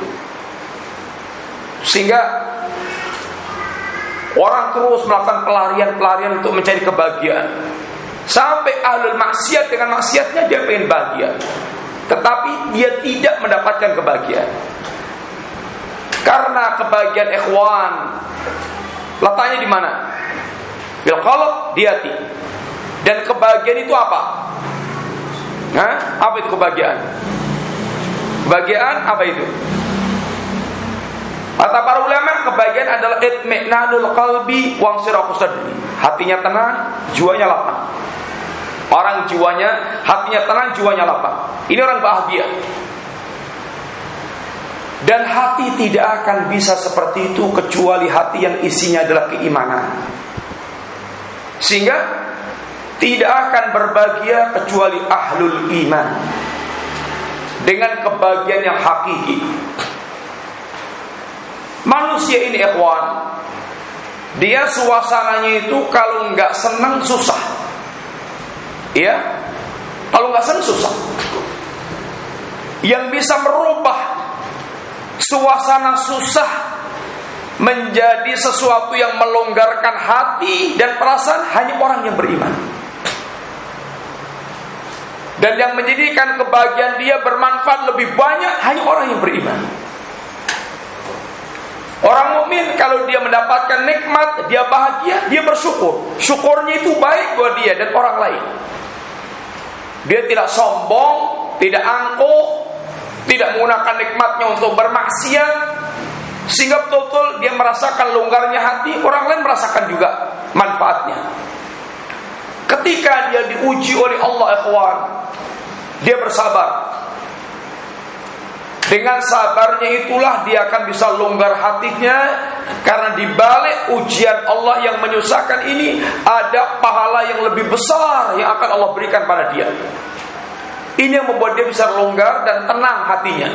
Sehingga orang terus melakukan pelarian-pelarian untuk mencari kebahagiaan. Sampai ahlul maksiat dengan maksiatnya dia pengen bahagia. Tetapi dia tidak mendapatkan kebahagiaan. Karena kebahagiaan ikhwan letaknya di mana? Bil qalb di hati. Dan kebahagiaan itu apa? Hah? Apa itu kebahagiaan? Kebahagiaan apa itu? Kata para ulama kebahagiaan adalah itmi'nanul qalbi wa sadri. Hatinya tenang, jiwanya lapang. Orang jiwanya, hatinya tenang, jiwanya lapang. Ini orang bahagia. Dan hati tidak akan bisa seperti itu kecuali hati yang isinya adalah keimanan. Sehingga tidak akan berbahagia kecuali ahlul iman. Dengan kebahagiaan yang hakiki. Manusia ini ikhwan Dia suasananya itu kalau nggak senang susah. Ya? Kalau nggak senang susah. Yang bisa merubah Suasana susah Menjadi sesuatu yang melonggarkan hati Dan perasaan hanya orang yang beriman. Dan yang menjadikan kebahagiaan dia bermanfaat lebih banyak Hanya orang yang beriman Orang mukmin kalau dia mendapatkan nikmat, dia bahagia, dia bersyukur. Syukurnya itu baik buat dia dan orang lain. Dia tidak sombong, tidak angkuh, tidak menggunakan nikmatnya untuk bermaksiat, sehingga betul-betul dia merasakan longgarnya hati, orang lain merasakan juga manfaatnya. Ketika dia diuji oleh Allah ikhwan, dia bersabar, dengan sabarnya itulah dia akan bisa longgar hatinya karena di balik ujian Allah yang menyusahkan ini ada pahala yang lebih besar yang akan Allah berikan pada dia. Ini yang membuat dia bisa longgar dan tenang hatinya.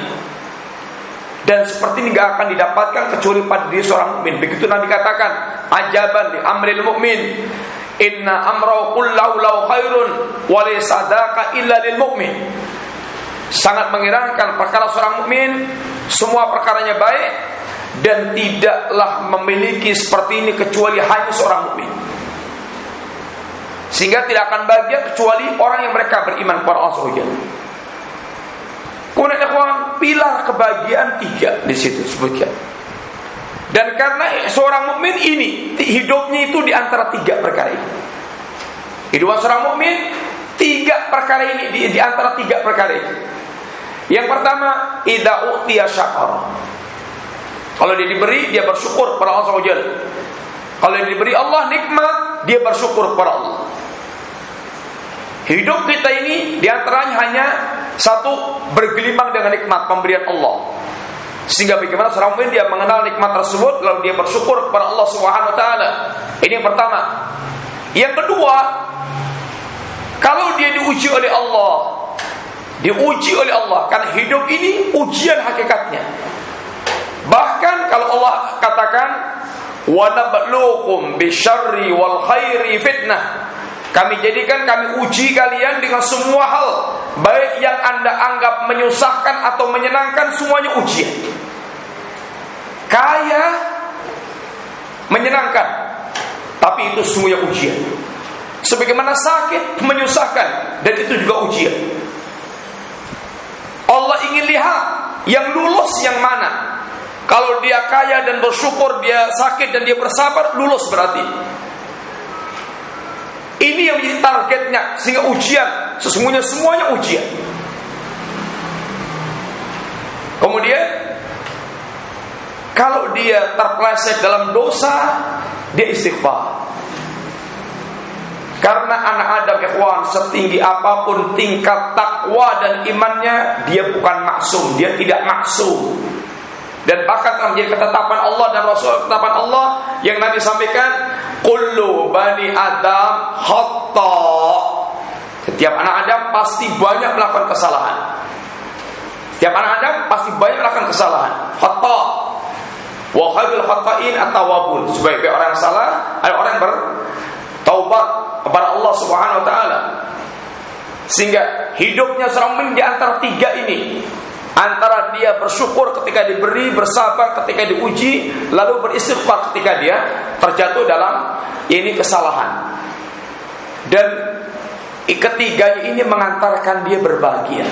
Dan seperti ini gak akan didapatkan kecuali pada diri seorang mukmin. Begitu Nabi katakan, ajaban di amril mukmin. Inna amrau kullahu lau khairun wa sadaka illa lil mukmin. Sangat mengerankan perkara seorang mukmin, semua perkaranya baik dan tidaklah memiliki seperti ini kecuali hanya seorang mukmin. Sehingga tidak akan bahagia kecuali orang yang mereka beriman kepada Allah Subhanahu Kemudian ikhwan, pilar kebahagiaan tiga di situ sebutkan. Dan karena seorang mukmin ini hidupnya itu di antara tiga perkara ini. Hidup seorang mukmin tiga perkara ini di, di antara tiga perkara ini. Yang pertama, idza utiya syakar. Kalau dia diberi, dia bersyukur kepada Allah SWT. Kalau dia diberi Allah nikmat, dia bersyukur kepada Allah. Hidup kita ini di antaranya hanya satu bergelimang dengan nikmat pemberian Allah. Sehingga bagaimana seorang mukmin dia mengenal nikmat tersebut lalu dia bersyukur kepada Allah Subhanahu taala. Ini yang pertama. Yang kedua, kalau dia diuji oleh Allah, diuji oleh Allah. Karena hidup ini ujian hakikatnya. Bahkan kalau Allah katakan wa nabluukum bisyarri wal khairi fitnah. Kami jadikan kami uji kalian dengan semua hal. Baik yang anda anggap menyusahkan atau menyenangkan Semuanya ujian. Kaya Menyenangkan Tapi itu semuanya ujian. Sebagaimana sakit menyusahkan Dan itu juga ujian Allah ingin lihat Yang lulus yang mana Kalau dia kaya dan bersyukur Dia sakit dan dia bersabar Lulus berarti ini yang menjadi targetnya sehingga ujian sesungguhnya semuanya ujian. Kemudian kalau dia terpleset dalam dosa, dia istighfar. Karena anak Adam ikhwan setinggi apa pun tingkat takwa dan imannya, dia bukan maksum, dia tidak maksum. Dan bahkan telah menjadi ketetapan Allah dan Rasul ketetapan Allah yang Nabi sampaikan, kullu bani Adam khata. Setiap anak Adam pasti banyak melakukan kesalahan. Setiap anak Adam pasti banyak melakukan kesalahan. Khata. Wa khairul khata'in at-tawwabun. Sebaik-baik orang yang salah adalah orang yang bertaubat kepada Allah Subhanahu wa taala. Sehingga hidupnya seorang di antara tiga ini Antara dia bersyukur ketika diberi, bersabar ketika diuji, lalu beristighfar ketika dia terjatuh dalam ini kesalahan. Dan ketiganya ini mengantarkan dia berbahagia.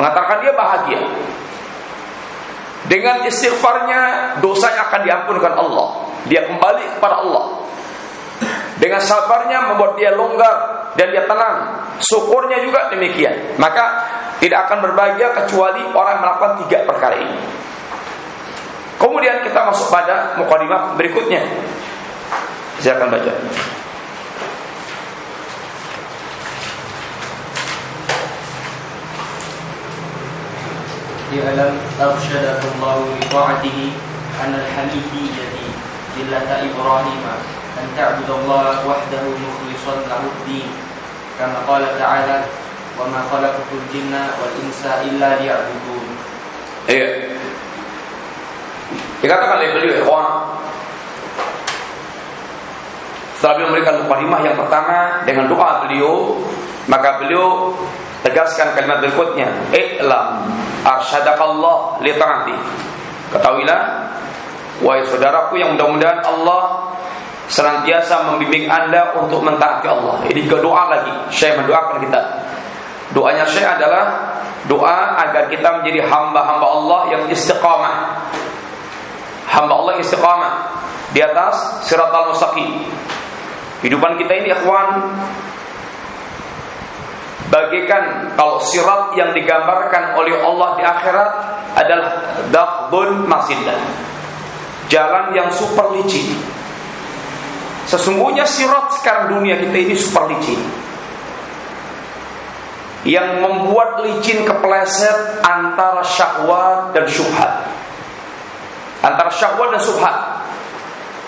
Mengantarkan dia bahagia. Dengan istighfarnya dosanya akan diampunkan Allah. Dia kembali kepada Allah. Dengan sabarnya membuat dia longgar dan dia tenang. Syukurnya juga demikian. Maka tidak akan berbahagia kecuali orang melakukan tiga perkara ini. Kemudian kita masuk pada mukadimah berikutnya. Saya akan baca. Millata Allah wahdahu mukhlishan lahu din kama qala ta'ala wa ma khalaqatul jinna wal insa illa liya'budun. Iya. Dikatakan oleh beliau ikhwan Setelah beliau memberikan mukadimah yang pertama dengan doa beliau, maka beliau tegaskan kalimat berikutnya, "I'lam arsyadakallah li ta'ati." Ketahuilah wahai saudaraku yang mudah-mudahan Allah senantiasa membimbing Anda untuk mentaati Allah. Ini juga doa lagi. Saya mendoakan kita Doanya Syekh adalah doa agar kita menjadi hamba-hamba Allah yang istiqamah. Hamba Allah yang istiqamah di atas siratal mustaqim. Kehidupan kita ini ikhwan bagaikan kalau sirat yang digambarkan oleh Allah di akhirat adalah dakhdun masidah. Jalan yang super licin. Sesungguhnya sirat sekarang dunia kita ini super licin yang membuat licin kepleset antara syahwat dan syubhat. Antara syahwat dan syubhat.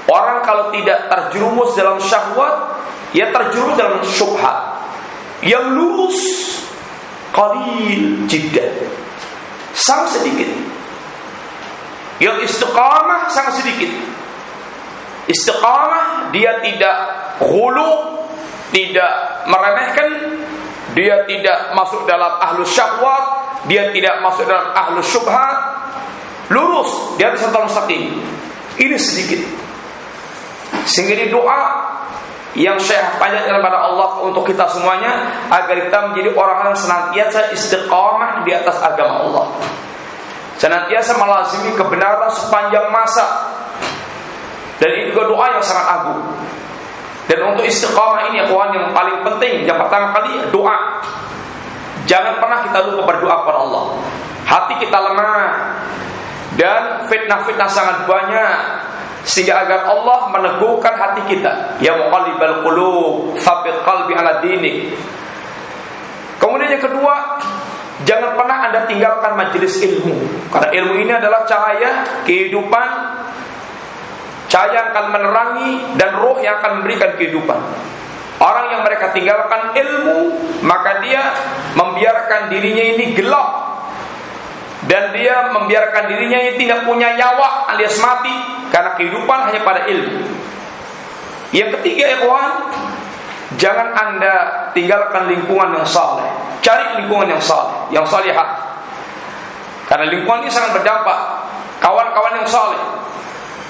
Orang kalau tidak terjerumus dalam syahwat, ya terjerumus dalam syubhat. Yang lurus qalil jiddan. sangat sedikit. Yang istiqamah sangat sedikit. Istiqamah dia tidak hulu, tidak meremehkan, dia tidak masuk dalam ahlu syahwat, dia tidak masuk dalam ahlu syubhat, lurus dia bisa mustaqim. Ini sedikit. Sehingga ini doa yang saya panjatkan kepada Allah untuk kita semuanya agar kita menjadi orang-orang senantiasa istiqamah di atas agama Allah. Senantiasa melazimi kebenaran sepanjang masa. Dan ini juga doa yang sangat agung. Dan untuk istiqamah ini kawan yang paling penting yang pertama kali doa. Jangan pernah kita lupa berdoa kepada Allah. Hati kita lemah dan fitnah-fitnah sangat banyak sehingga agar Allah meneguhkan hati kita ya muqallibal qulub tsabbit qalbi ala dinik kemudian yang kedua jangan pernah Anda tinggalkan majelis ilmu karena ilmu ini adalah cahaya kehidupan cahaya yang akan menerangi dan roh yang akan memberikan kehidupan Orang yang mereka tinggalkan ilmu, maka dia membiarkan dirinya ini gelap dan dia membiarkan dirinya yang tidak punya nyawa alias mati karena kehidupan hanya pada ilmu. Yang ketiga ikhwan, jangan Anda tinggalkan lingkungan yang saleh. Cari lingkungan yang saleh, yang salihah. Karena lingkungan ini sangat berdampak. Kawan-kawan yang saleh.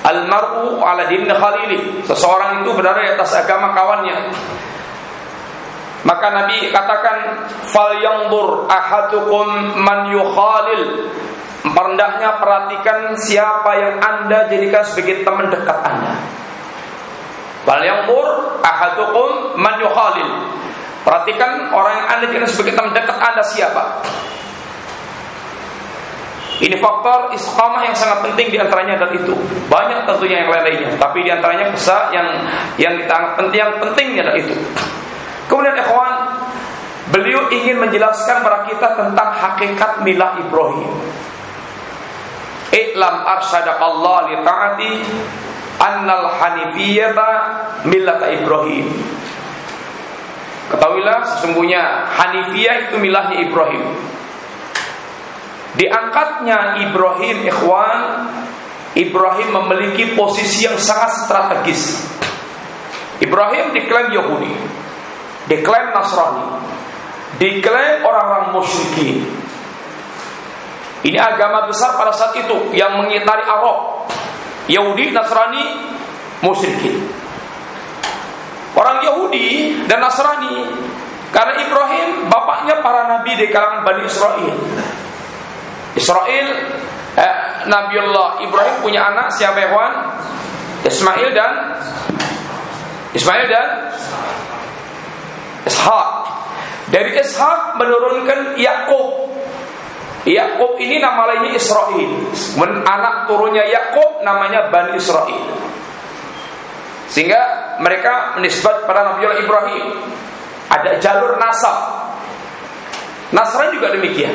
Almaru ala din khalili. Seseorang itu berada di atas agama kawannya. Maka Nabi katakan fal yandur ahadukum man yukhalil. Hendaknya perhatikan siapa yang Anda jadikan sebagai teman dekat Anda. Fal yandur ahadukum man yukhalil. Perhatikan orang yang Anda jadikan sebagai teman dekat Anda siapa. Ini faktor istiqamah yang sangat penting di antaranya adalah itu. Banyak tentunya yang lain-lainnya, tapi di antaranya besar yang yang kita penting yang pentingnya adalah itu. Kemudian ikhwan, beliau ingin menjelaskan kepada kita tentang hakikat milah Ibrahim. Iklam arsyadakallah li ta'ati annal hanifiyata millata Ibrahim. Ketahuilah sesungguhnya Hanifiyah itu milahnya Ibrahim. Diangkatnya Ibrahim ikhwan, Ibrahim memiliki posisi yang sangat strategis. Ibrahim diklaim Yahudi diklaim Nasrani, diklaim orang-orang musyrikin. Ini agama besar pada saat itu yang mengitari Arab, Yahudi, Nasrani, musyrikin. Orang Yahudi dan Nasrani karena Ibrahim bapaknya para nabi di kalangan Bani Israel. Israel eh, Nabiullah Ibrahim punya anak siapa ya Ismail dan Ismail dan Ishak. Dari Ishak menurunkan Yakub. Yakub ini nama lainnya Israel. Anak turunnya Yakub namanya Bani Israel. Sehingga mereka menisbat pada Nabi Ibrahim. Ada jalur nasab. Nasrani juga demikian.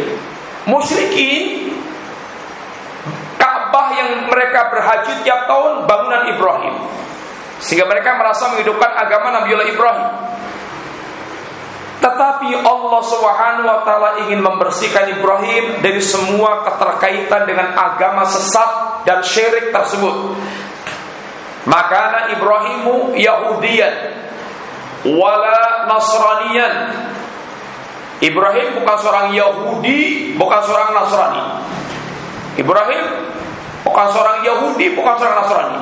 Musyrikin Ka'bah yang mereka berhaji tiap tahun bangunan Ibrahim. Sehingga mereka merasa menghidupkan agama Nabi Ibrahim. Tetapi Allah Subhanahu wa taala ingin membersihkan Ibrahim dari semua keterkaitan dengan agama sesat dan syirik tersebut. Maka Ibrahimu Yahudian wala Nasranian. Ibrahim bukan seorang Yahudi, bukan seorang Nasrani. Ibrahim bukan seorang Yahudi, bukan seorang Nasrani.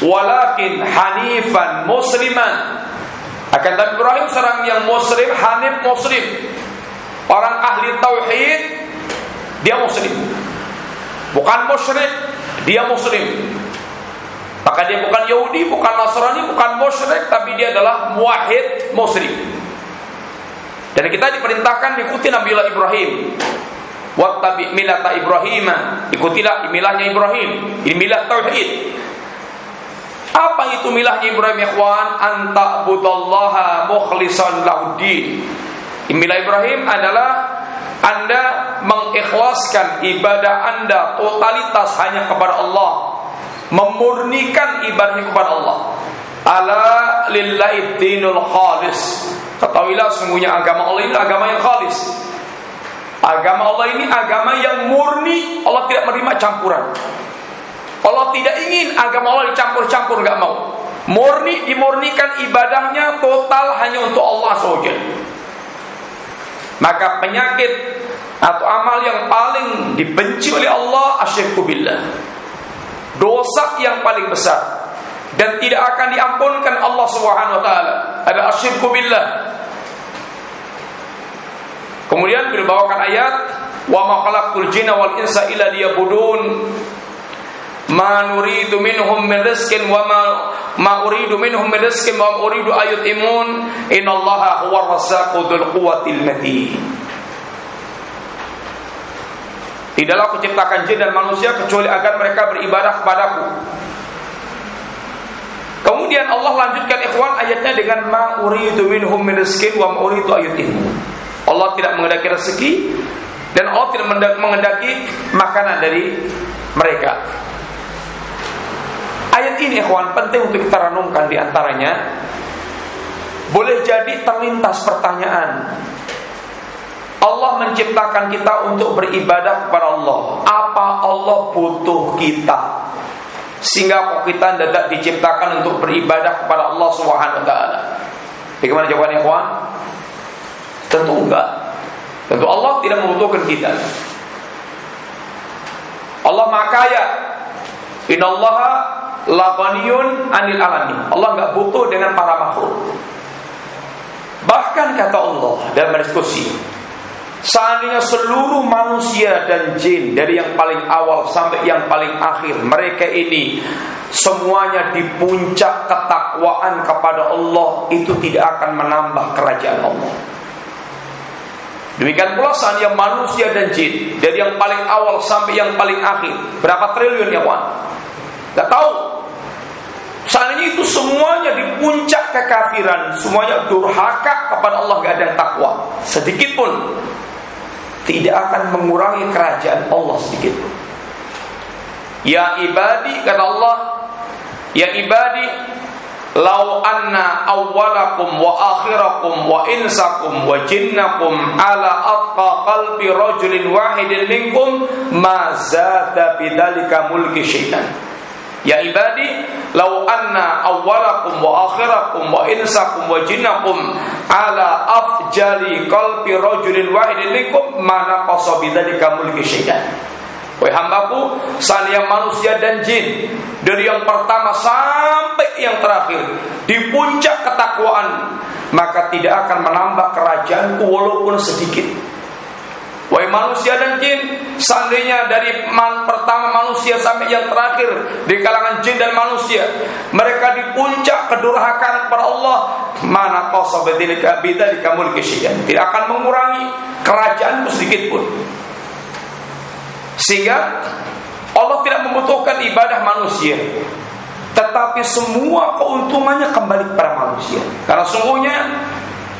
Walakin hanifan musliman akan tapi Ibrahim seorang yang muslim, hanif muslim. Orang ahli tauhid, dia muslim. Bukan musyrik, dia muslim. Maka dia bukan Yahudi, bukan Nasrani, bukan musyrik, tapi dia adalah muwahhid muslim. Dan kita diperintahkan ikuti Nabi Ibrahim. Wattabi milata Ibrahim. Ikutilah milahnya Ibrahim. Ini milah tauhid. Apa itu milahnya Ibrahim ikhwan? Anta budallaha mukhlisan lahuddin. Milah Ibrahim adalah anda mengikhlaskan ibadah Anda totalitas hanya kepada Allah, memurnikan ibadah kepada Allah. Ala lillahi dinul khalis. Ketahuilah sungguhnya agama Allah ini agama yang khalis. Agama Allah ini agama yang murni, Allah tidak menerima campuran. Allah tidak ingin agama Allah dicampur-campur, nggak mau. Murni dimurnikan ibadahnya total hanya untuk Allah saja. Maka penyakit atau amal yang paling dibenci oleh Allah asyirku billah. Dosa yang paling besar dan tidak akan diampunkan Allah Subhanahu wa taala adalah asyirku billah. Kemudian beliau bawakan ayat wa ma khalaqtul jinna wal insa illa liyabudun ma nuridu minhum min rizqin wa ma ma uridu minhum min rizqin wa uridu ayut imun innallaha huwa razzaqu dzul quwwatil matin Tidaklah aku ciptakan jin dan manusia kecuali agar mereka beribadah kepadaku. Kemudian Allah lanjutkan ikhwan ayatnya dengan ma uridu minhum min rizqin wa ma uridu ayut imun. Allah tidak mengendaki rezeki dan Allah tidak mengendaki makanan dari mereka. Ayat ini ikhwan penting untuk kita renungkan di antaranya boleh jadi terlintas pertanyaan Allah menciptakan kita untuk beribadah kepada Allah. Apa Allah butuh kita? Sehingga kok kita tidak diciptakan untuk beribadah kepada Allah Subhanahu wa taala. Bagaimana jawabannya, ikhwan? Tentu enggak. Tentu Allah tidak membutuhkan kita. Allah makaya. Inna Allah laghaniyun anil alamin. Allah nggak butuh dengan para makhluk. Bahkan kata Allah dalam diskusi, Seandainya seluruh manusia dan jin dari yang paling awal sampai yang paling akhir mereka ini semuanya di puncak ketakwaan kepada Allah itu tidak akan menambah kerajaan Allah. Demikian pula seandainya manusia dan jin dari yang paling awal sampai yang paling akhir berapa triliun ya Wan? Gak tahu. Seandainya itu semuanya di puncak kekafiran, semuanya durhaka kepada Allah gak ada yang takwa sedikit pun tidak akan mengurangi kerajaan Allah sedikit pun. Ya ibadi kata Allah, ya ibadi Lau anna awwalakum wa akhirakum wa insakum wa jinnakum ala atqa qalbi rajulin wahidin minkum ma zada bidzalika mulki syaitan. Ya ibadi, lau anna awwalakum wa akhirakum wa insakum wa jinnakum ala afjali qalbi rajulin wahidin minkum mana qasa bidzalika mulki syaitan. Wahai hambaku, seandainya manusia dan jin dari yang pertama sampai yang terakhir di puncak ketakwaan, maka tidak akan menambah kerajaanku walaupun sedikit. Wahai manusia dan jin, seandainya dari man, pertama manusia sampai yang terakhir di kalangan jin dan manusia, mereka di puncak kedurhakaan kepada Allah, mana kau di kamul kesyian, tidak akan mengurangi kerajaanku sedikit pun. Sehingga Allah tidak membutuhkan ibadah manusia, tetapi semua keuntungannya kembali kepada manusia. Karena sungguhnya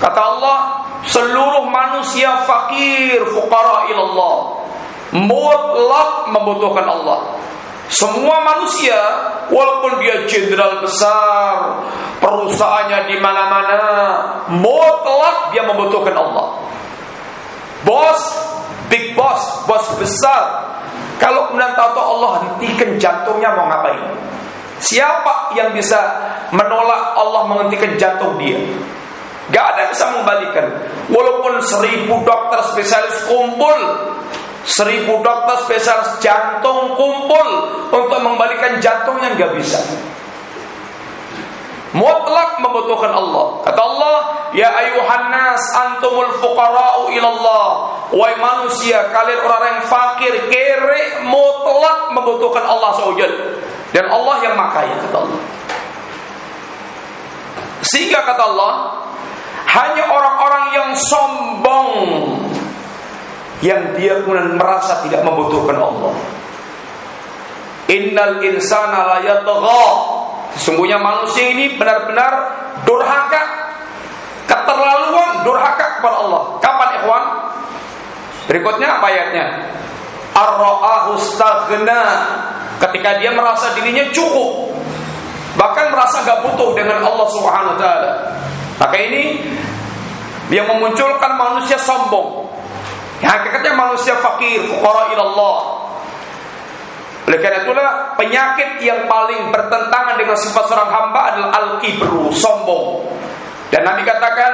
kata Allah seluruh manusia fakir fuqara ilallah. Mutlak membutuhkan Allah. Semua manusia walaupun dia jenderal besar perusahaannya di mana-mana mutlak dia membutuhkan Allah. Bos big boss bos besar kalau kemudian tahu Allah hentikan jantungnya mau ngapain siapa yang bisa menolak Allah menghentikan jantung dia Gak ada yang bisa membalikan. Walaupun seribu dokter spesialis kumpul, seribu dokter spesialis jantung kumpul untuk membalikan jantungnya nggak bisa. Mutlak membutuhkan Allah. Kata Allah, Ya ayuhan nas antumul fuqara'u ilallah. Wahai manusia, kalian orang yang fakir, kere, mutlak membutuhkan Allah SWT. Dan Allah yang makaya, kata Allah. Sehingga kata Allah, hanya orang-orang yang sombong yang dia kemudian merasa tidak membutuhkan Allah. Innal insana la. Sesungguhnya manusia ini benar-benar durhaka, keterlaluan durhaka kepada Allah. Kapan ikhwan? Berikutnya apa ayatnya? Ar-ra'ahu ketika dia merasa dirinya cukup bahkan merasa gak butuh dengan Allah Subhanahu wa taala maka ini yang memunculkan manusia sombong. Hakikatnya manusia fakir, fuqara ilallah. Oleh karena itulah penyakit yang paling bertentangan dengan sifat seorang hamba adalah al-kibru, sombong. Dan Nabi katakan,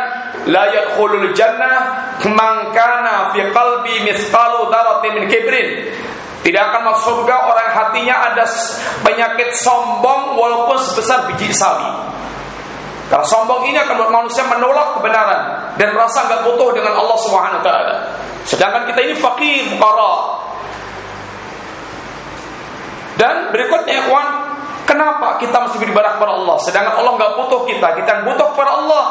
la yadkhulul jannah man kana fi qalbi mithqalu dzarratin min kibrin. Tidak akan masuk surga orang hatinya ada penyakit sombong walaupun sebesar biji sawi. Karena sombong ini akan membuat manusia menolak kebenaran dan merasa nggak butuh dengan Allah Subhanahu wa taala. Sedangkan kita ini fakir, fuqara. Dan berikutnya ikhwan, kenapa kita mesti beribadah kepada Allah sedangkan Allah nggak butuh kita, kita yang butuh kepada Allah.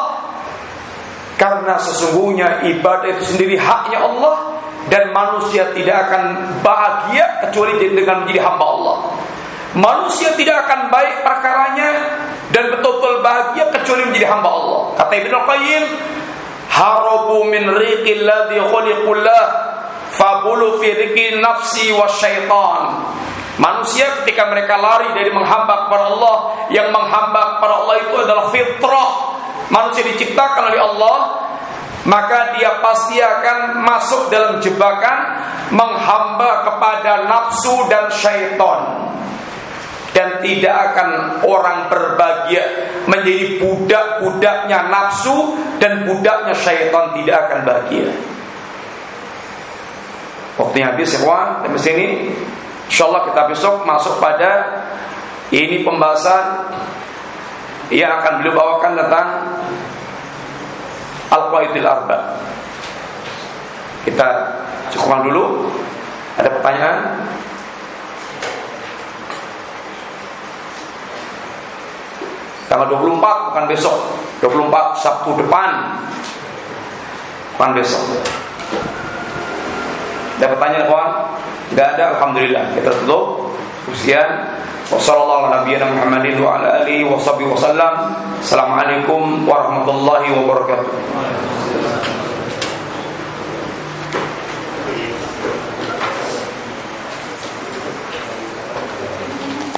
Karena sesungguhnya ibadah itu sendiri haknya Allah dan manusia tidak akan bahagia kecuali dengan menjadi hamba Allah. Manusia tidak akan baik perkaranya dan betul-betul bahagia kecuali menjadi hamba Allah. Kata Ibnu Qayyim, harabu min riqil ladzi khuliqullah fabulu fi riqi nafsi syaitan. Manusia ketika mereka lari dari menghamba kepada Allah, yang menghamba kepada Allah itu adalah fitrah. Manusia diciptakan oleh Allah, maka dia pasti akan masuk dalam jebakan menghamba kepada nafsu dan syaitan dan tidak akan orang berbahagia menjadi budak-budaknya nafsu dan budaknya syaitan tidak akan bahagia. Waktunya habis ya kawan, sampai sini insyaallah kita besok masuk pada ini pembahasan yang akan beliau bawakan tentang Al-Qaidil Arba. Kita cukupkan dulu. Ada pertanyaan? Tanggal 24 bukan besok 24 Sabtu depan Bukan besok Ada pertanyaan kawan? Tidak ada Alhamdulillah. Kita tutup. Usian Wassalamualaikum warahmatullahi wabarakatuh